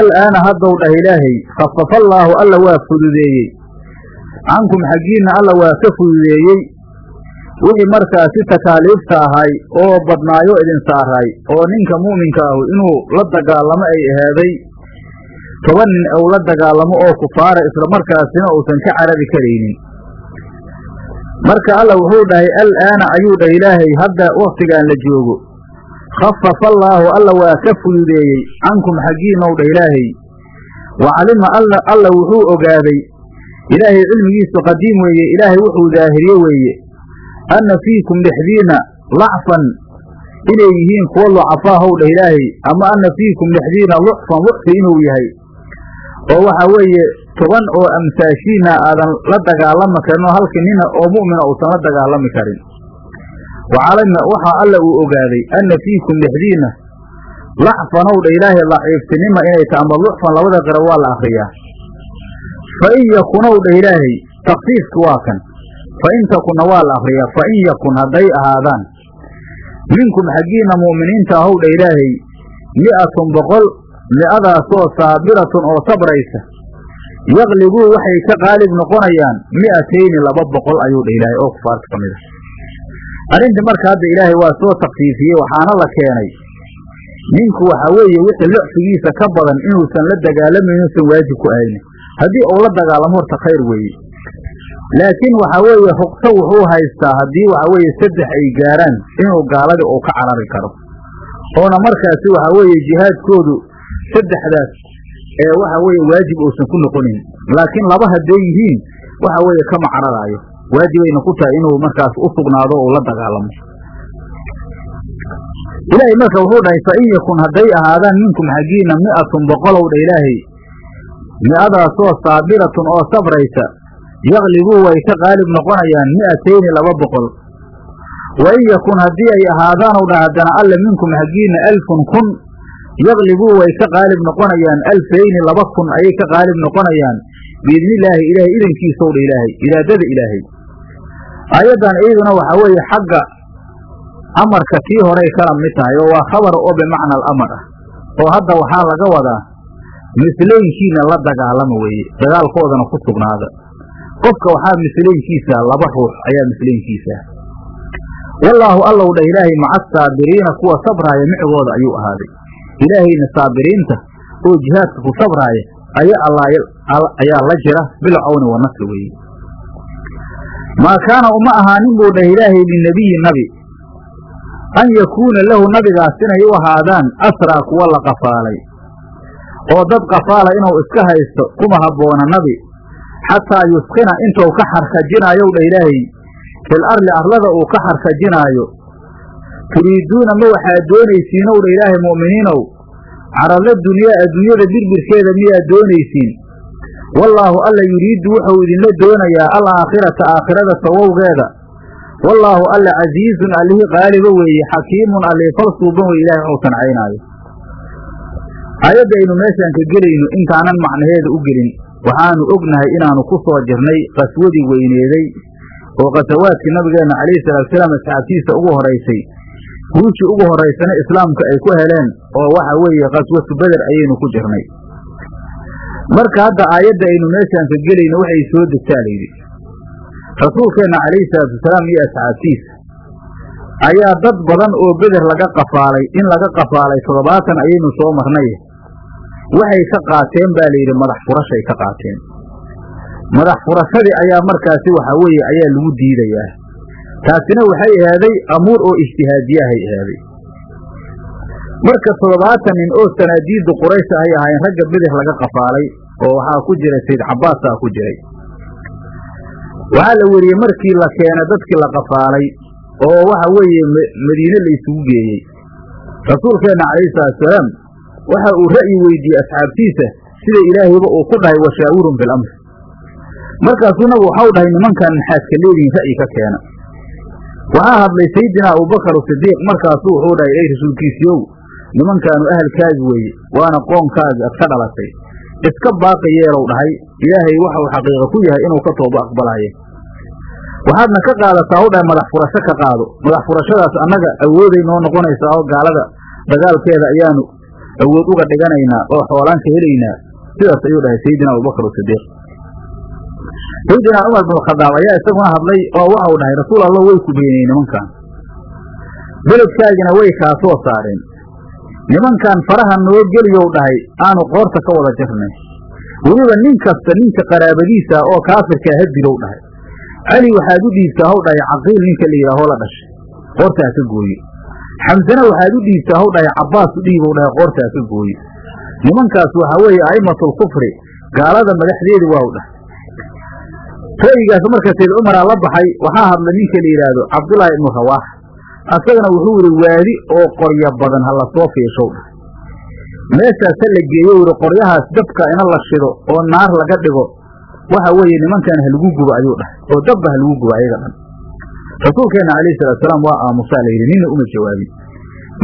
S2: alaana haddow dhah ilaahay khafafa allaahu alla waa fududeeyey. Cankum xaggiinna alla waa ka fududeeyey. Wixii markaasi takaaliifta ahay oo badnaayo idin saaraay oo ninka mu'minka ahu inuu la dagaalamo ay ahaaday toban nin ou la dagaalamo oo kufaara isla markaasina uusan ka carari karaynin marka alla wuxuu dhahay alaana ayuu dhah ilaahay hadda wakhtigaan la joogo. Khafafa allaahu alla waa ka fududeeyey cankum xaggiinnow dhah ilaahay. Wa calima alla wuxuu ogaaday ilaahay cilmigiisu qadiim weeye ilaahay wuxuu daahiriye weeye. Anna fiikum dhexdiinna lacfan. Inay yihiin kuwo lucafaahow dhah ilaahay. Ama anna fiikum dhexdiinna lucfan lucfi inuu yahay oo waxa weeye toban oo amsaashiina aadan la dagaalami karin oo halkii nina oo mu'mina uusan la dagaalami karin. Wa calima waxaa alla uu ogaaday anna fiikum dhexdiinna lacfanow dha ilaahay laciiftinima inay ta ama lucfan labada qira waa la akriyaa fa in yakunow dha ilaahay takfiifki waa kan. Fa in takunna waa la akriyaa fa in yakun hadday ahaadaan minkum xaggiinna mu'miniinta ahow dha ilaahay mi'atun boqol mi'adaasoo saabiratun oo sabraysa yaqlibuu waxay ka qaalib noqonayaan mi'atayni laba boqol ayuu dha ilaahay oo kufaarta ka mid a arrintii marka hadda ilaahay waa soo takfiifiyey waxaana la keenay ninku waxa weeye wixii lucfigiisa ka badan inuusan la dagaalamayno usan waajib ku ahayni haddii uu la dagaalamo horta khayr weeye. Laakiin waxa weeye ruqso wuxuu haystaa haddii waxa weeye saddex ay gaaraan inuu gaaladii uu ka carari karo. Oona markaasi waxa weeye jihaadkoodu saddexdaas ee waxa weeye waajib uusan ku noqonin. Laakiin laba hadday yihiin waxa weeye kama cararaayo. Waajibayna ku tahay inuu markaas u sugnaado uu la dagaalamo. Ilaahay marka wuxuu dhahay fa in yakun hadday ahaadaan minkum xaggiina mi'atun boqolow dha ilaahay mi'adaasoo saabiratun oo sabraysa yaklibuu way ka qaalib noqonayaan mi'atayni laba boqol. Wa in yakun haddii ay ahaadaanow dha haddana alle minkum xaggiina alfun kun yaklibuu way ka qaalib noqonayaan. Alfayni laba kun ayay ka qaalib noqonayaan. Biidnillaahi ilaahay idankiisow dha ilaahay. Iraadada ilaahay. Aayaddan iyaduna waxaa weeye xagga amarka tii horay kala mid tahay oo waa khabar oo bimacna alamar ah. Oo hadda waxaa laga wadaa mislaynkiina la dagaalama weeye. Dagaalkoodana ku sugnaada. Qofka waxaa mislaynkiisa laba ruux ayaa mislaynkiisa wallaahu allow dha ilaahay maca asaabiriina kuwa sabraaya micigooda ayuu ahaaday ilaahayna saabiriinta oo jihaadka ku sabraaya aya ayaa la jira bilcawni wa nasri weeye maa kaana uma ahaanin buu dhah ilaahay linebiyi nabi. An yakuuna lahu nabigaas inay u ahaadaan asraa kuwa la qafaalay. Oo dad qafaala inuu iska haysto kuma habboona nabi. Xataa yusqina intuu ka xarkajinaayow dha ilaahay fil arli arlada uu ka xarkajinaayo turiiduuna ma waxaad doonaysiinow dha ilaahay mu'miniinow? Carada dunyaa adduunyada birbirkeeda miyaad doonaysiin? Wallaahu alla yuriiddu wuxuu idinla doonayaa alaakhirata aakhirada sawowgeeda. Wallaahu alla casiizun allihii qaaliba weeye xakiimun allii fal suuban wey ilahay waxuu sancaynaayo aayadda meeshaan ka gelayno intaanan macnaheeda u gelin. Waxaanu ognahay inaanu ku soo jirnay qaswadii weyneeday oo qasawaadkii nabigeenna calayhi salaatusalaam asxaabtiisa ugu horaysay guushii ugu horaysana islaamka ay ku heleen oo waxa weeye qaswatu beder ayaynu ku jirnay. Marka hadda aayadda aynu meeshaan ka gelayno waxay soo degtaa layidhi. Rasuulkeenna calayhi salaatu wasalaam iyo asxaabtiisa ayaa dad badan oo beder laga qafaalay in laga qafaalay toddobaatan ayaynu soo marnay. Waxay ka qaateen baa layidhi madax furashay ka qaateen. Madax furashadii ayaa markaasi waxa weeye ayaa lagu diidayaa taasina waxay ahaaday amuur oo ijtihaadiyahay ahaaday marka toddobaatan nin oo sanaadiiddu quraysh ay ahaayeen ragga beder laga qafaalay oo waxaa ku jiray sayd cabbaasaa ku jiray. Waxaa la weriyey markii la keena dadkii la qafaalay oo waxa weeye madiine la isugu geeyey. Rasuulkeenna calayhi salaatuasalaam waxa uu ra'yi weydiiyey asxaabtiisa sida ilaahayba uu ku dhahay washaawirun fil amri markaasuu nabigu waxau dhahay nimankan maxaad ka leedihiin ra'yi ka keena waxaa hadlay sayidina abubakar sidiiq markaasuu wuxuu dhahay ey rasuulkiisiiow nimankaanu ahalkaagi weeye waana qoonkaagi ad ka dhalatay. Iska baaqi yeelow dhahay ilaahay waxau xaqiiqa ku yahay inuu ka toobo aqbalaaye waxaadna ka qaadataa u dhahay madax furasho ka qaado. Madax furashadaas annaga awooday noo noqonaysaa oo gaalada dagaalkeeda ayaanu awood uga dhiganaynaa oo xoolaan ka helaynaa. Sidaas ayuu dhahay sayidina abubakar sidiiq sayidina cumar bin khadaab ayaa isaguna hadlay oo waxau dhahay rasuul allah way ku beeniyey nimankan. Beledkaagina way kaa soo saareen. Nimankan faraha noo geliyow dhahay aanu qoorta ka wada jirnay. Weliba nin kasta ninka qaraabadiisa oo kaafirkaa ha dilow dhahay. Cali waxaad u dhiibtaa haw dhahay caqiil ninka la yidhaahoo la dhashay. Qoortaa ka gooye. Xamsena waxaad u dhiibtaa haw dhahay cabbaas u dhiibow dhahay qoortaa ka gooye. Nimankaas waxaa weeye a'immatul kufri gaalada madaxdeedi waa u dhahay ra'yigaas marka sayd cumaraa la baxay waxaa hadla ninka la yidhaahdo cabdullaahi ibnu rawaax asagana wuxuu yidhi waadi oo qoryo badan ha la soo fiishow dhahay meeshaas ha la geeyo yidhi qoryahaas dabka ina la shido oo naar laga dhigo. Waxa weeye nimankan ha lagu gubo ayuu dhahay oo dabba ha lagu gubo ayaga dhan. Rasuulkeenna calayhi salaatusalaam waa aamusaa layidhi nina uma jawaabin.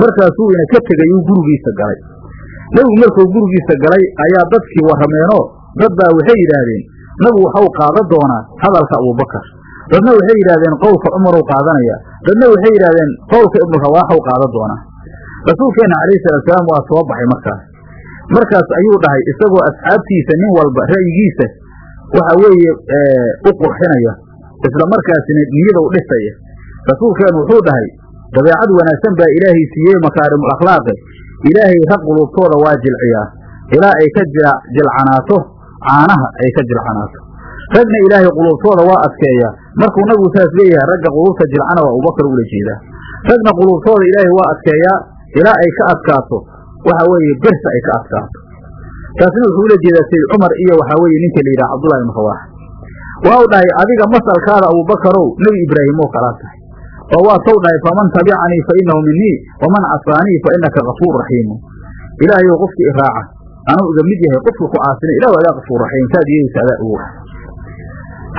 S2: Markaasuu ina ka tegay uu gurigiisa galay. Nebigu markuu gurigiisa galay ayaa dadkii warrameenoo dad baa waxay yidhaahdeen nabigu waxau qaadan doonaa hadalka abubakar dadna waxay yidhahdeen qowlka cumaruu qaadanaya. Dadna waxay yidhahdeen qowlka ibnu rawaaxu qaadan doonaa. Rasuulkeenna calayhi salaatusalaam waa soo baxay markaas. Markaas ayuu dhahay isagoo asxaabtiisa nin walba ra'yigiisa waxa weeye u qurxinaya isla markaasina niyada u dhisaya rasuulkeenu wuxuu dhahay dabeecad wanaagsan baa ilaahay siiyey makaarimul akhlaaqi. Ilaahay rag quluubtooda waa jilciyaa. Ilaa ay ka jilcanaato caanaha ay ka jilcanaato. Ragna ilaahay quluubtooda waa adkeeyaa markuu nabigu saas leeyahay ragga quluubta jilcana waa abubakar ula jeedaa. Ragna quluubtooda ilaahay waa adkeeyaa ilaa ay ka adkaato waxa weeye bersa ay ka adkaato. Taasna wuxuu ula jeedaa sayd cumar iyo waxaa weeye ninka la yidhaha cabdullahi ibnu rawaax waa u dhahay adiga masalkaada abubakarow nebi ibraahim oo kalaa tahay. Oo waa tow dhahay faman tabicanii fa inahu minii waman casaanii fa inaka kafuur raxiimu ilaahayow qofkii iraaca anuu iga mid yahay qofka ku caasina ilah adaa kafuur raxiim saad yeeyeysa adaa ugu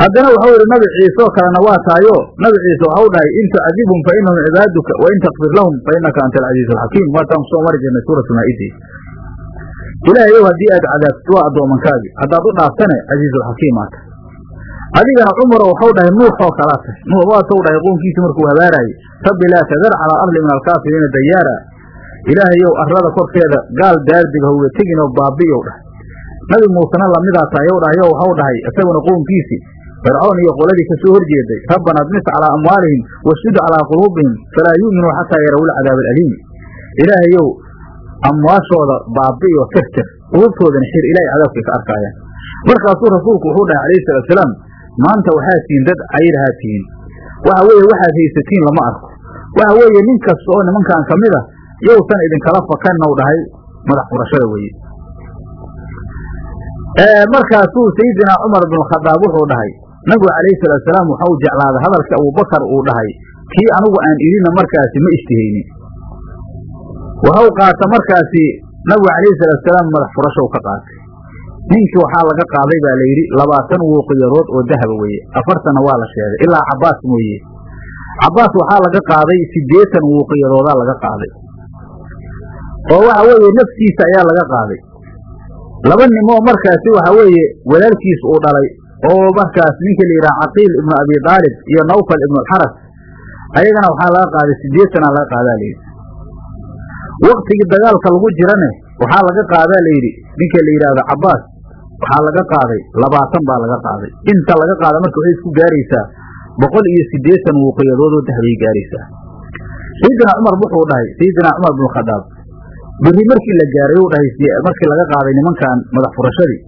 S2: haddana waxau yidhi nabi ciise oo kalena waa tahayo nabi ciise waxau dhahay in tucadibhum fa inahum cibaaduka wa in takfir lahum fa inaka anta alcasiiz alxakiim waataan ku soo mari jirnay suuratu maa'idii ilaahayow haddii aad cadaabtid waa addoomankaagii haddaad u dhaaftane casiizulxakiimaa tahay adigana cumaro waxau dhahay nuux oo kalaa tahay nuux waatau dhahay qoonkiisi markuu habaaraayey rabbi laa tadar calaa arli min alkaafiriina dayaara ilaahayow arlada korkeeda gaal daardig hauga tegin oo baabi'yow dhahay. Nabi muusena lamidaa tahayow dhahayo waxau dhahay isaguna qoonkiisii fircoon iyo qoladii ka soo horjeeday. Rabbana admis calaa amwaalihim wasjud calaa quluubihim falaa yu'minuu xataa yaraw lcadaab alaliim. Ilaahayow amwaashooda baabi'iyo tirtir. Quluubtoodana xir ilaahay cadaabkay ka arkaayaan markaasuu rasuulku wuxuu dhahay calayhi salaatusalaam maanta waxaad tihiin dad cayrahaa tihiin waxa weeye waxaad haysatiin lama arko. Waxa weeye nin kasta oo nimankan ka mid a yowsan idinkala fakannaw dhahay madax furashada weeye. Markaasuu sayidinaa cumar binkhadaab wuxuu dhahay nabigu calayhi salaatusalaam waxau jeclaaday hadalka abubakar uu dhahay. Kii anigu aan idinna markaasi ma ishtihaynin waxau qaata markaasi nabigu calayhi salaatusalaam madax furashow ka qaatay. Ninkii waxaa laga qaaday baa layidhi labaatan wuuqiyadood oo dahaba weeye afartanna waa la sheegay ilaa cabbaas mooye cabbaas waxaa laga qaaday siddeetan wuuqiyadoodaa laga qaaday oo waxa weeye naftiisa ayaa laga qaaday. Laba nimoo markaasi waxa weeye walaalkiis uu dhalay oo markaas ninka la yidhaha caqiil ibnu abi daalib iyo nawfal ibnu alxaras ayagana waxaa laga qaaday siddeetanaa laga qaadaa layidhi waktigii dagaalka lagu jirane waxaa laga qaadaa layidhi ninka la yidhaahdo cabbaas waxaa laga qaaday labaatan baa laga qaaday. Inta laga qaada marka waxay isku gaaraysaa boqol iyo siddeetan wuuqiyadoodoo dahbay gaaraysaa. Sayidina cumar wuxuu dhahay sayidina cumar binkhadaab berri markii la gaaray u dhahay markii laga qaaday nimankan madax furashadii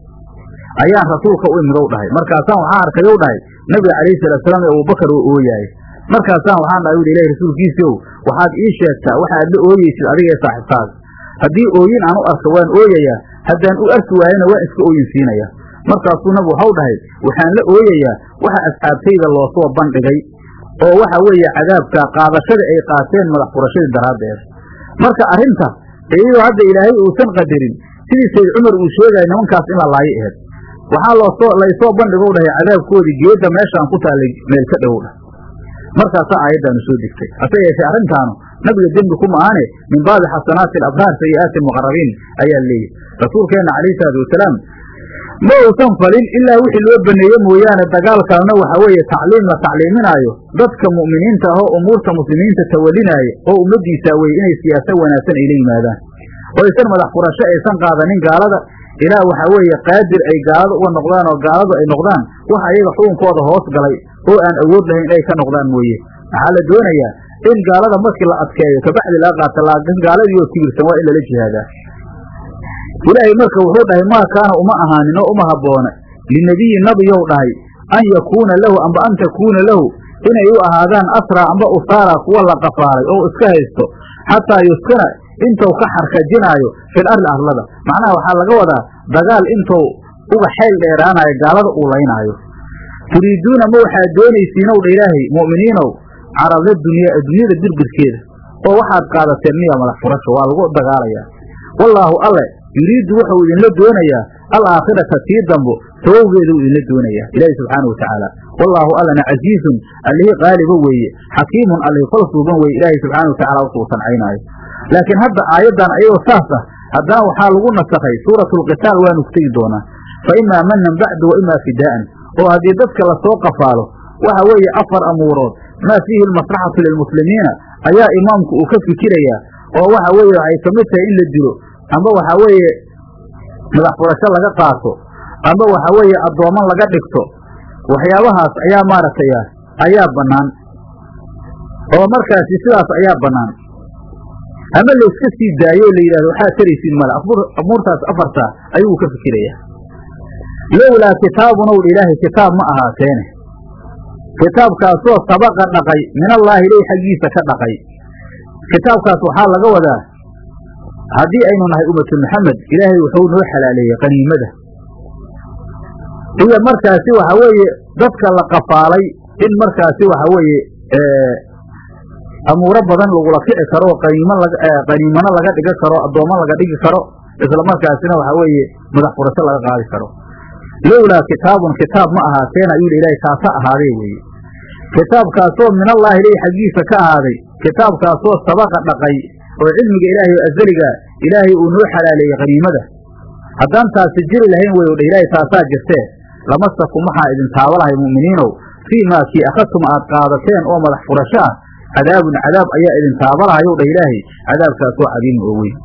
S2: ayaan rasuulka u imidow dhahay. Markaasaan waxaa arkay u dhahay nabiga calayhi salaatusalaam ee abubakar oo ooyahay markaasaan waxaan dhahay uli ilahi rasuulkiisiiow waxaad ii sheegtaa waxaad la ooyeysid adiga ee saaxiibkaaga haddii ooyin aan u arko waan ooyayaa haddaan u arki waayana waan iska ooyin siinaya. Markaasuu nabigu waxau dhahay waxaan la ooyayaa waxa asxaabtayda loosoo bandhigay oo waxa weeye cadaabka qaadashada ay qaateen madax furashadii daraaddeeda marka arrinta iyadoo hadda ilaahay uusan qadarin sidii sayd cumar uu sheegaya nimankaas in la laayo aheed waxaa loosoo laysoo bandhigow dhahay cadaabkoodii geedda meeshaan ku taallay meel ka dhow dhah markaasaa aayaddaanu soo degtay. Hase yeeshee arrintaanu nabiga dembi kuma aane min baabi xasanaati alabraar sayi'aati almuqarabiin ayaa leeyahy rasuulkeenna calayhi salaatu wasalaam ma uusan falin ilaa wixii loo baneeye mooyaane dagaalkalna waxa weeye tacliim la tacliiminaayo. Dadka mu'miniinta ah oo umuurta muslimiinta tawalinaaya oo ummaddiisa weye inay siyaasa wanaagsan ay la yimaadaan. Oo aysan madax furasho aysan qaadanin gaalada. Ilaa waxa weeye qaadir ay gaalada uga noqdaan oo gaaladu ay noqdaan wax ayaga xukunkooda hoos galay oo aan awood lahayn inay ka noqdaan mooye. Waxaa la doonayaa? In gaalada markii la adkeeyo kabacdi laga qaata laakiin gaaladiioo kibirsan waa in lala jihaadaa ilaahay marka wuxuu dhahay maa kaana uma ahaanin oo uma habboona linabiyi nabiyow dhahay an yakuuna lahu amba an takuuna lahu inay u ahaadaan asraa amba usaara kuwa la qafaalay oo iska haysto xataa yuskana intuu ka xarkajinaayo fil arli arlada macnaha waxaa laga wadaa dagaal intuu uga xeyl dheeraanayo gaalada uu laynaayo. Turiiduuna ma waxaad doonaysiinow dha ilaahay mu'miniinow carada dunyaa adduunyada birbirkeeda oo waxaad qaadateen miya madax furasho? Waa lagu dagaalayaa wallaahu alle yuriidu wuxuu idinla doonayaa alaakhirata tii dambo sabowgeedu uu idinla doonayaa ilaahi subxaana wa tacaala wallaahu allana casiizun allihii qaaliba weeye xakiimun allihii kol suuban weeye ilaahi subxaana wa tacala wuxuu sancaynaayo laakiin hadda aayaddan ayagoo saas ah haddana waxaa lagu nasakhay suuratu lqitaal waanu tegi doonaa. Fa imaa manan bacdu wa imaa fidaa'an. Oo haddii dadka la soo qafaalo waxa weeye afar amuurood maa fiihi almaslaxatu lilmuslimiina ayaa imaamku uu ka fikirayaa oo waxa weeye waxay ka mid tahay in la dilo amba waxa weeye madax furasho laga qaato. Amba waxa weeye addooman laga dhigto. Waxyaabahaas ayaa maaragtay ayaa bannaan. Oo markaasi sidaas ayaa bannaan. Ama layska sii daayo la yidhahdo waxaad taraysiin male amuurtaas afarta ayuu ka fikirayaa. Lowlaa kitaabun ow ilaahay kitaab ma ahaateene. Kitaabkaasoo sabaqa dhaqay minallaahi ilay xaggiisa ka dhaqay. Kitaabkaas waxaa laga wadaa haddii aynu nahay ummatu maxamed ilaahay wuxuu noo xalaaleeyey qaniimada. Iyo markaasi waxa weeye dadka la qafaalay in markaasi waxa weeye amuuro badan lagula kici karo qaniimo qaniimano laga dhigan karo addoommo laga dhigi karo isla markaasina waxa weeye madax furasho laga qaadi karo. Lowlaa kitaabun kitaab ma ahaateen ayuu ilaahay kaasa ahaadee weeye. Kitaabkaasoo minallaahi ilay xaggiisa ka ahaaday. Kitaabkaasoo sabaqa dhaqay oo cilmiga ilaahay oo azaliga ilaahay uu noo xalaaleeyey qaniimada. Haddaan taasi jiri lahayn wey odha ilaahay taasaa jirtee lamasakum waxaa idin taabalahay mu'miniinow fii maa kii akhadtum aad qaadateen oo madax furasho ah cadaabun cadaab ayaa idin taabalahayow dha ilaahay. Cadaabkaasoo cadiimu oo weyn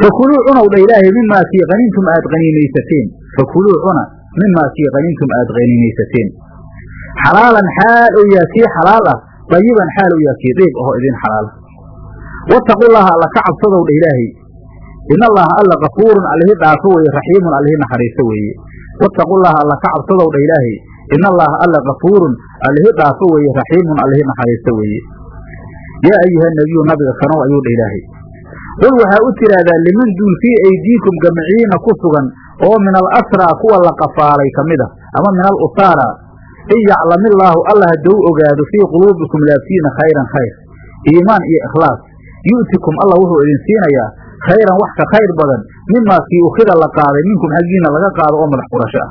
S2: fakuluu cunow dha ilaahay mimaa kii qaniintum aad qaniimaysateen. Fakuluu cuna mimaa kii qaniintum aad qaniimaysateen. Xalaalan xaal ou kii xalaal ah dayiban xaal ou kii dhiib ahoo idin xalaala wattaqullaha alla ka cabsadow dha ilaahay. In allaha alla kafuurun allihi dhaafo weeye raxiimun allihi naxariiso weeye. Wattaqullaha alla ka cabsadow dha ilaahay. In allaha alla kafuurun allihi dhaafo weeye raxiimun allihi naxariiso weeye. Yaa ayuha nebiyu nabiga kanow ayuu dha ilaahay. Qul waxaa u tidhaahdaa liman duul fii aydiikum gamciina ku sugan oo min al asraa kuwa la qafaalay ka mid a ama min al usaara in yaclamillaahu alla haddou ogaado fii quluubikum laabtiina khayran khayr iimaan iyo ikhlaas yu'tikum alla wuxuu idin siinayaa khayran wax ka khayr badan mimaa kii ukhida la qaaday minkum xaggiina laga qaado oo madax furasho ah.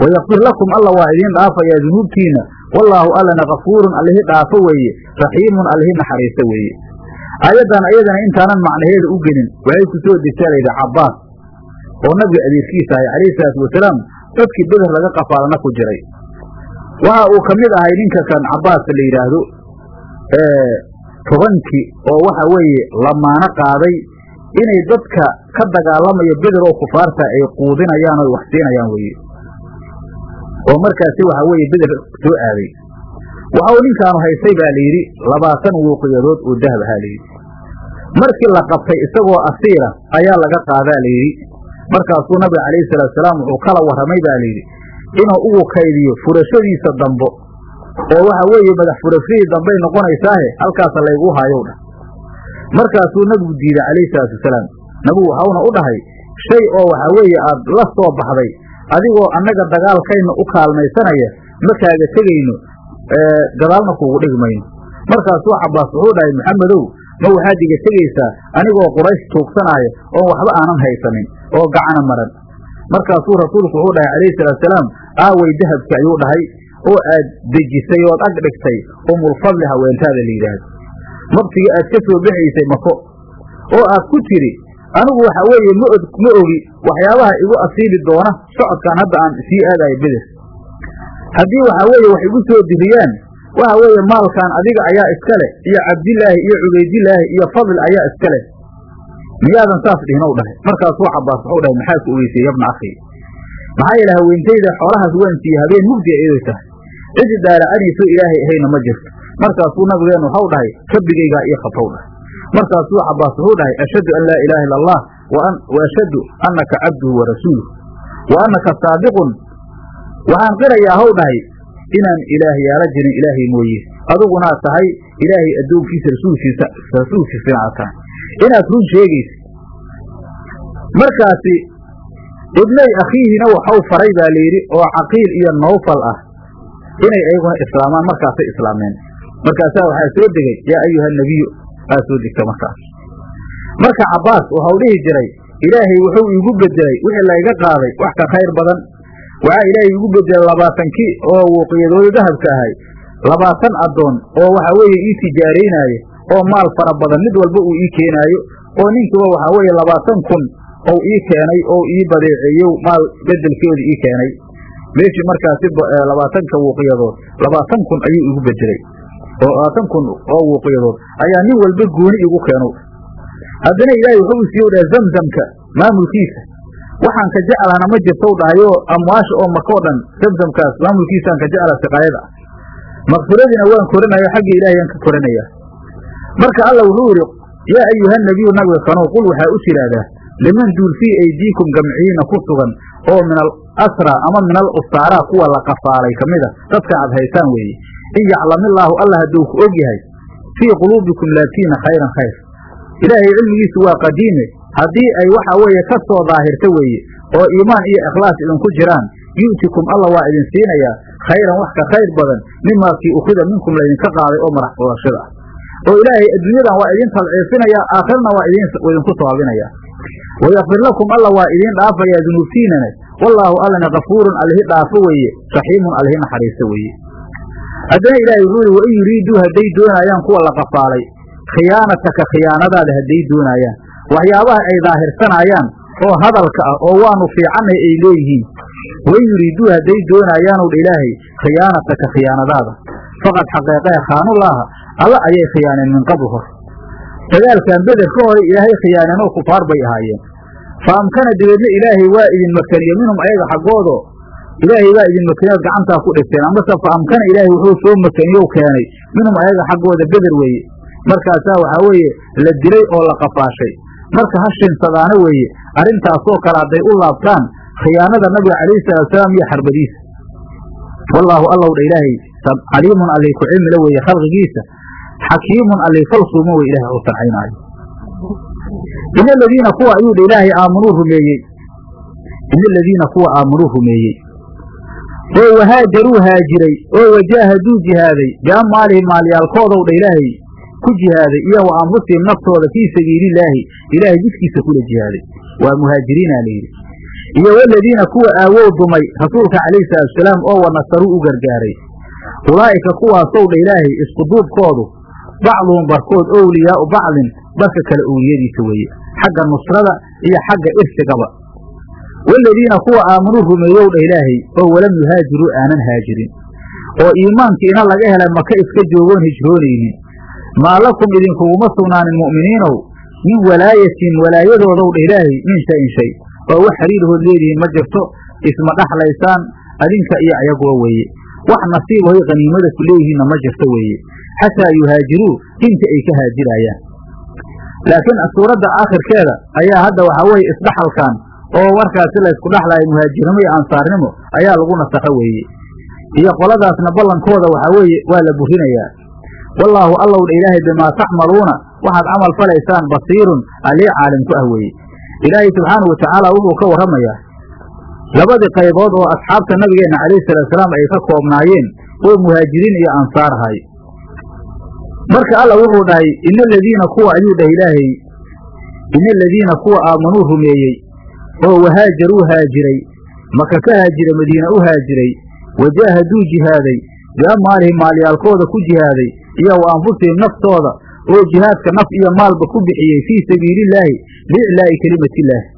S2: Wayakfir lakum alla waa idiin dhaafayaa dunuubtiinna wallaahu allana kafuurun allihi dhaafo weeye raxiimun allihi naxariiso weeye. Aayaddan ayadana intaanan macnaheeda u gelin waxay ku soo degtaa layidhi cabbaas oo nabiga adeerkiisa ahay calayhi salaatu wasalaam dadkii beder laga qafaalana ku jiray. Waxa uu ka mid ahay ninka kan cabbaas la yidhaahdo tobankii oo waxa weeye lamaano qaaday inay dadka ka dagaalamayo beder oo kufaarta ay quudinayaan o wax siinayaan weye oo markaasi waxa weeye beder soo aaday. Waxa uu ninkaanu haystay baa layidhi labaatan wuuqiyadood oo dahab ahaa layidhi markii la qabtay isagoo asiira ayaa laga qaadaa layidhi markaasuu nabiga calayhi salaatusalaam wuxuu kala warramay baa layidhi inuu ugu kaydiyo furashadiisa dambo oo waxa weeye madax furashadii dambay noqonaysaahe halkaasa laygu haayow dhah markaasuu nabigu diiday calayhi salaatu wasalaam. Nabigu waxauna u dhahay shay oo waxa weeye aad la soo baxday adigoo annaga dagaalkayna u kaalmaysanaya ma kaaga tegayno gadaalna kuugu dhigi mayno. Markaasuu cabbaas wuxuu dhahay maxamedow ma waxaad iga tegaysaa anigoo quraysh tuugsanaayo oon waxba aanan haysanin oo gacana maran. Markaasuu rasuulku wuxuu dhahay calayhi salaatusalaam aaway dahabki ayuu dhahay oo aad dejisay ood ag dhigtay umulfadli haweentaada la yidhaahdo. Maqtigii aad ka soo baxaysay mako oo aad ku tidhi anigu waxa weeye ma od ma ogi waxyaabaha igu asiibi doona socodkan hadda aan sii aadayo beder haddii waxa weeye wax igu soo diriyaan waxa weeye maalkan adiga ayaa iska leh iyo cabdilaahi iyo cubaydilaahi iyo fadl ayaa iska leh. Miyaadan saas dhihin ow dhahay? Markaasuu cabbaas wuxuu dhahay maxaa ku ogeysay yabna akhi maxaa yeele haweentayda xoolahaas waan siiye habeen mugdi ayay tahay cidi daalacanayso ilaahay ahayna ma jirto. Markaasuu nabigeennu waxau dhahay rabbigaygaa ii khatow dhahay. Markaasuu cabbaas wuxuu dhahay ashhadu an laa ilaaha illa allah wa ashhadu annaka cabduhu wa rasuuluh. Wa annaka saadiqun. Waxaan qirayaa how dhahay inaan ilaah jirin ilaahay mooye. Adugunaad tahay ilaahay addoonkiisa rasuulkiisa rasuulkiisana aad tahay. Inaad run sheegaysa markaasi ibnay akhiihina waxau faray baa layidhi oo caqiil iyo nawfal ah inay ayaguna islaamaan markaasay islaameen. Markaasaa waxaa soo degay yaa ayuha nebiyu aa soo degta markaas. Marka cabbaas waxau dhihi jiray ilaahay wuxuu iigu bedelay wixii layga qaaday wax ka khayr badan. Waxaa ilaahay iigu bedelay labaatankii oo wuuqiyadooda dahabka ahay. Labaatan addoon oo waxa weeye ii tijaaraynaayo oo maal fara badan mid walba uu ii keenaayo oo ninkiiba waxaa weeye labaatan kun ou ii keenay oo ii badeeceeyo maal bedelkeedu ii keenay meeshii markaasi labaatanka wuuqiyadood labaatan kun ayuu igu bedelay oo labaatan kun oo wuuqiyadood ayaa nin walba gooni igu keeno haddana ilaahay wuxuu siiye dhahay zamzamka maamulkiisa. Waxaan ka jeclaana ma jirtow dhahayoo amwaasha oo maka o dhan zamzamkaas maamulkiisaan ka jeclaa siqaayada. Makfiradiina waan korinayo xagga ilaahayaan ka korinaya marka alla wuxuu yidhi yaa ayuha nebiyu nabiga kanow qul waxaa u tidhaahdaa liman duul fii aydiikum gamciina ku sugan oo min asra ama min al usaara kuwa la qafaalay ka mid a dadka aad haysaan weeye in yaclamillaahu alla hadduu ku og yahay fii quluubikum laabtiina khayran khayr ilaahay cilmigiisu waa qadiime haddii ay waxa weeye ka soo daahirta weeye oo iimaan iyo ikhlaas idinku jiraan yu'tikum alla waa idin siinayaa khayran wax ka khayr badan mimaa kii ukhida minkum laydinka qaaday oo madax furashada oo ilaahay adduunyadan waa idin talciisinayaa aakhirana waa idinku sawaabinayaa wayakfir lakum alla waa idiin dhaafayaa dunuubtiinana wallaahu allana kafuurun allihi dhaafo weeye raxiimun allihi naxariisto weeye. Haddana ilaahay wuxuu yidhi wain yuriiduu hadday doonaayaan kuwa la qafaalay khiyaanataka khiyaanadaada hadday doonaayaan waxyaabaha ay daahirsanayaan oo hadalka ah oo waanu fiicannay ay leeyihiin. Wain yuriiduu hadday doonayaanu dha ilaahay khiyaanataka khiyaanadaada. Faqad xaqeeqee khaanullaaha alla ayay khiyaaneen min qabl hor. Dagaalkan beder ka horay ilaahay khiyaaneenoo kufaar bay ahaayeen fa amkana dabeedna ilaahay waa idin makaniye minhum ayaga xaggoodo ilaahay waa idin makaniyood gacantaa ku dhigteen amase fa amkana ilaahay wuxuu soo makaniyow keenay minhum ayaga xaggooda beder weeye markaasaa waxaa weeye la dilay oo la qafaashay marka ha shinsadaana weeye arrintaasoo kale hadday u laabtaan khiyaanada nabiga calayhi salaatusalaam iyo xarbadiisa wallaahu allow dha ilaahay caliimun allay ku cilmila weeye khalqigiisa xakiimun allay falsuumo wey ilahay u sarxaynaayo in aladiina kuwa ayuu dha ilaahay aamanuu rumeeyey in aladiina kuwa aamanuu rumeeyey oo wahaajaruu haajiray oo wajaahaduu jihaaday biamwaalihim maalyaalkoodow dha ilaahay ku jihaaday iyo wa anfusihim naftooda fii sabiilillaahi ilaahay jidkiisa kula jihaaday waa muhaajiriina layidhi iyo waladiina kuwa aawow dumay rasuulka calayhi salaatusalaam oo wanasaruu u gargaaray ulaa'ika kuwaasow dha ilaahay isku duubkoodu bacduhum barkood owliyaau bacdin barka kale owliyadiisa weeye xagga nusrada iyo xagga irsigaba. Waladiina kuwa aamanuu rumeeyow dha ilaahay oo walam yuhaajiruu aanan haajirin. Oo iimaankiina laga helay maka iska joogoon hijroonaynin maa lakum idinkuguma sugnaanin mu'miniinow? Min walaayatin walaayadoodow dha ilaahay min shayin shay. Oo wax xiriirhood leedihiin ma jirto isma dhaxlaysaan adinka iyo ayaguba weeye. Wax nasiibahoy qaniimada ku leeyihiinna ma jirto weeye. Xataa yuhaajiruu inta ay ka haajiraayaan laakiin suuradda aakhirkeeda ayaa hadda waxaa weeye isdhaxalkan oo markaasi laysku dhaxlaayo muhaajirnimo iyo ansaarnimo ayaa lagu nasaxo weeye. Iyo qoladaasna ballankooda waxaa weeye waa la burinayaa wallaahu allow dha ilaahay bimaa tacmaluuna waxaad camal falaysaan basiirun alii caalim ku ah weeye. Ilaahay subxaanau watacaala wuxuu ka warramayaa labadii qaybood oo asxaabta nabigeenna calayhi salaatusalaam ay ka koobnaayeen oo muhaajiriin iyo ansaar ahay marka alla wuxuu dhahay ina aladiina kuwa ayuu dhah ilaahay. Ina aladiina kuwa aamanuu rumeeyey. Oo wahaajaruu haajiray. Maka ka haajiray madiina u haajiray. Wajaahaduu jihaaday. Biamwaalihim maalyaalkooda ku jihaaday. Iyo wa anfusihim naftooda. Oo jihaadka naf iyo maalba ku bixiyey fii sabiilillaahi liiclaa'i kelimatiillaahi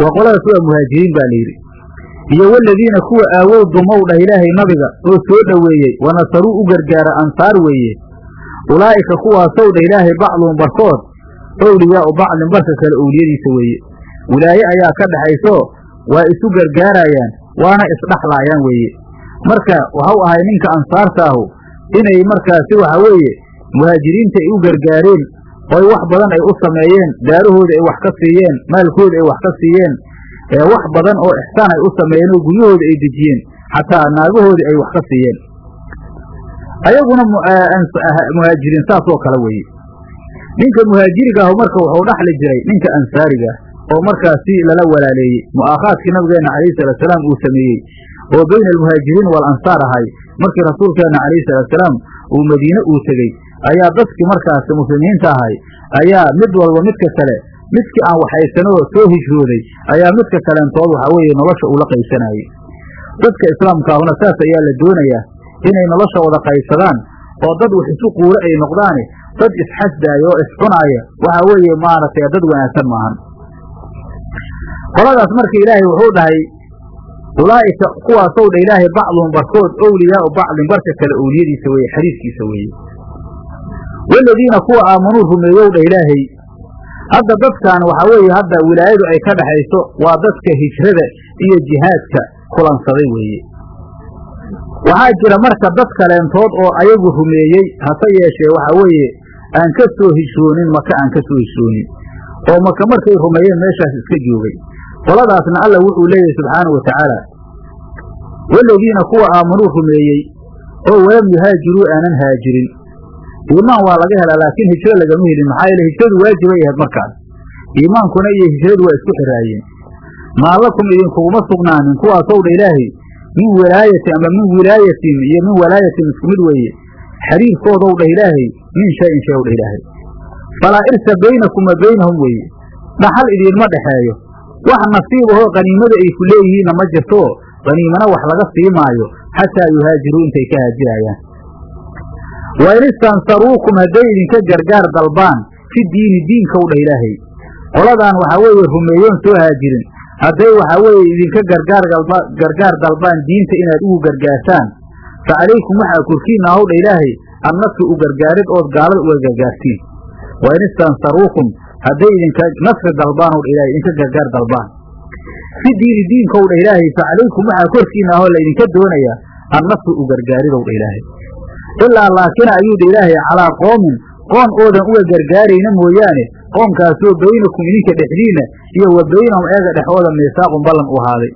S2: waa qoladaas waa muhaajiriin baa layidhi iyo waladiina kuwa aawow dumow dhah ilaahay nabiga oo soo dhoweeyey wanasaruu u gargaara ansaar weeye ulaa'ika kuwaasow dha ilaahay bacduhum barkood. Owliyaau bacdin barka kale owliyadiisa weeye. Wilaaye ayaa ka dhaxayso waa isu gargaarayaan waana isdhaxlaayaan weeye. Marka waxau ahay ninka ansaartaahu inay markaasi waxa weeye muhaajiriinta ay u gargaareen oy wax badan ay u sameeyeen daarahooda ay wax ka siiyeen maalkooda ay wax ka siiyeen ee wax badan oo ixsaan ay u sameeyeen oo guryahooda ay dejiyeen xataa naagahooda ay wax ka siiyeen ayaguna muhaajiriin saasoo kale weeye. Ninka muhaajiriga ahu marka wuxuu dhaxli jiray ninka ansaarigaah oo markaasi lala walaaleeyey mu'aakhaadkii nabigeenna calayhi salaatusalaam uu sameeyey oo bayna almuhaajiriin waalansaar ahay. Markii rasuulkeenna calayhi salaatusalaam uu madiine uu tegey ayaa dadkii markaasi muslimiinta ahay ayaa mid walba midka kale midkii aan waxaysanoo soo hijrooday ayaa midka kaleentood waxaa weeye nolosha ula qaybsanayey dadka islaamkaahuna saas ayaa la doonayaa inay nolosha wada qaybsadaan oo dad wax isu quuro ay noqdaani dad isxasdaaya oo iscunaaya waxaa weeye maaragtay dad wanaagsan maahan. Qoladaas marka ilaahay wuxuu dhahay ulaa'ika kuwaasow dha ilaahay bacduhum barkood owliyaau bacdin barka kale owliyadiisa weeye xariifkiisa weeye. Waladiina kuwa aamanuu rumeeyow dha ilaahay hadda dadkan waxaa weeye hadda wilaayadu ay ka dhaxayso waa dadka hijrada iyo jihaadka kulansaday weeye waxaa jira marka dad kaleentood oo ayagu rumeeyey hase yeeshee waxaa weeye aan ka soo hijroonin maka aan ka soo hijroonin. Oo maka markay rumeeyeen meeshaas iska joogay. Qoladaasna alla wuxuu leeyahay subxaanahu wa tacaala waladiina kuwa aamanuu rumeeyey oo walam yuhaajiruu aanan haajirin. Iimaan waa laga helaa laakiin hijro lagama helin. Maxaa yeele hijradu waajibay ahayd markaas. Iimaankuna iyo hijradu waa isku xiraayeen maa lakum idinkuguma sugnaanin kuwaasow dha ilaahay min wilaayatin ama min wilaayatin iyo min walaayatin isku mid weeye xiriirkoodow dhah ilaahay min shayin shay ow dhah ilaahay. Falaa irsa baynakum wa baynahum weeye. Dhaxal idiinma dhexeeyo. Wax nasiibahoo qaniimada ay ku leeyihiinna ma jirto qaniimana wax laga sii maayo xataa yuhaajiruu intay ka haajiraayaan wa in istansaruukum hadday idinka gargaar dalbaan fi diini diinkow dhah ilaahay. Qoladaan waxaa weeye rumeeyoon soo haajirin hadday waxaa weeye idinka gargaar gargaar dalbaan diinta inaad ugu gargaarsaan. Fa calaykum waxaa korkiinna howdha ilaahay annasri u gargaarid ood gaalada uga gargaartiin. Wa in istansaruukum hadday idinka nasri dalbaan owdha ilahay idinka gargaar dalbaan fi diini diinkowdha ilaahay fa calaykum waxaa korkiinna ahoo laydinka doonayaa annasri u gargaaridowdha ilaahay. Ilaa laakina ayuudha ilaahay calaa qoomin qoon oodan uga gargaarayna mooyaane. Qoonkaasoo baynakum idinka dhexdiinna iyo wa baynahum eega dhexooda miisaaqun ballan u ahaaday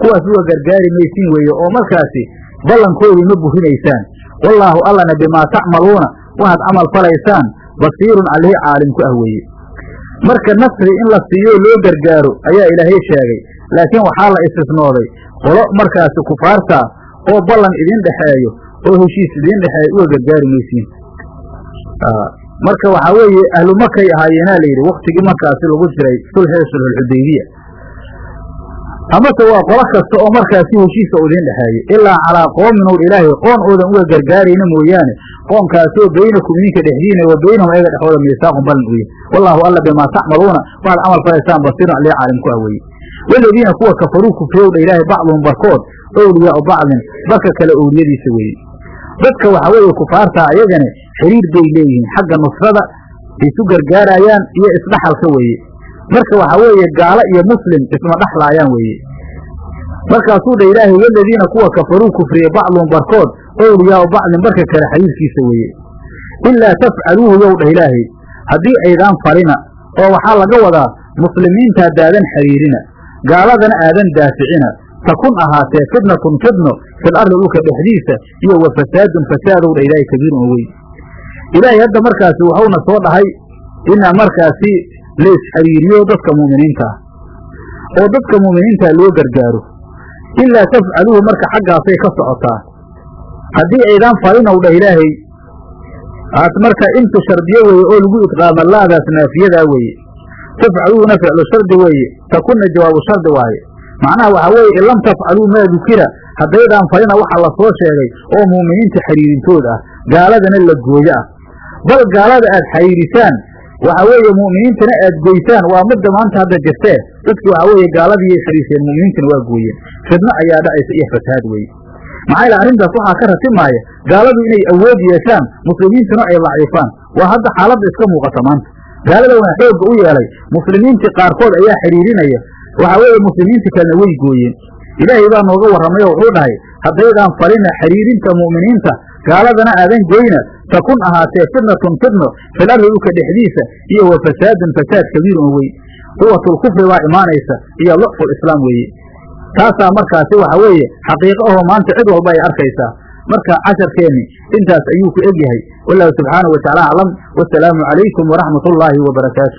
S2: kuwaas uga gargaari maysiin weeye oo markaasi ballankoodii ma burinaysaan wallaahu allana bimaa tacmaluuna waxaad camal falaysaan basiirun callihi caalim ku ah weeye. Marka nasri in la siiyo loo gargaaro ayaa ilaahay sheegay laakiin waxaa la istisnooday. Qolo markaasi kufaartaa oo ballan idin dhexeeyo oo heshiis idiin dhexeeyo uga gargaari maysiin marka waxaa weeye ahlu makay ahaayeenaa layidhi waktigii markaasi lagu jiray sulxii sulxulxudaybiya amase waa qolo kasta oo markaasi heshiisa u idiin dhexeeyey ilaa calaa qoomin ow ilaahay qoon oodan uga gargaarayna mooyaane qoonkaasoo baynakum idinka dhexdiina wa baynahum ayaga dhexooda miisaaqun ballan uye wallaahu alla bimaa tacmaluuna waxaad camal falaysaan basiirun alii caalim ku ah weeye. Waladiina kuwa kafaruu kufriyowdha ilaahay bacduhum barkood owliyaau bacdin barka kale owliyadiisa weeye dadka waxaa weeye kufaarta ayagana xiriir bay leeyihiin xagga nusrada isu gargaarayaan iyo isdhaxalka weeye. Marka waxaa weeye gaalo iyo muslim isma dhaxlaayaan weeye. Markaasuu dha ilaahay waladiina kuwa kafaruu kufriye bacduhum barkood owliyaau bacdin barka kale xiriirkiisa weeye. Ilaa tafcaluuhu yow dhah ilaahay haddii aydaan falina oo waxaa laga wadaa muslimiinta haddaadan xiriirina gaaladana aadan daaficina takun ahaatee fitnatun fitno fil ardi dhulka dhexdiisa iyo wa fasaadun fasaadow dha ilaahay kabiirun oo weyn ilaahay hadda markaasi waxuuna soo dhahay inaa markaasi la isxiriiriyo dadka mu'miniinta ah oo dadka mu'miniinta loo gargaaro ilaa tafcaluuhu marka xaggaasay ka socotaa haddii aydaan falinow dhah ilaahay aas marka intu shardiyo weeye oo lagu idqaama laadaas naafiyadaa weeye tafcaluuhuna ficlu shardi weeye takunna jawaabu shardi waaye macnaha waxaa weeye in lam tafcaluu maa dukira haddaydaan falina waxaa la soo sheegay oo mu'miniinta xiriirintood ah gaaladana la gooyo ah. Bal gaalada aad xiriirisaan waxaa weeye mu'miniintana aad goysaan waa midda maanta hadda jirtee dadki waxaa weeye gaaladiiyay xiriirseen mu'miniintana waa gooyeen. Fidno ayaa dhacaysa iyo fasaad weeye. Maxaa yaele arrintaas waxaa ka ratimaaya gaaladu inay awood yeeshaan muslimiintuna ay daciifaan waa hadda xaaladda iska muuqata maanta. Gaalada waa xoogga u yeelay muslimiintii qaarkood ayaa xidhiirinaya waxaa weeye muslimiinta kalena way gooyeen. Ilaahay baa nooga warramay oo wuxuu dhahay haddaydaan falina xiriirinta mu'miniinta gaaladana aadan goyna takun ahaatee fitnatun fitno fil dhulka dhexdiisa iyo wa fasaadun fasaad kabiirun weyn. Quwatulkufri baa imaanaysa iyo lucful islaam weeye. Taasaa markaasi waxa weeye xaqiiqo ahoo maanta cid walba ay arkaysaa. Marka casharkeenni intaas ayuu ku eg yahay wallahu subxaanahu wa tacala aclam. Wasalaamu calaykum waraxmat ullaahi wa barakaatu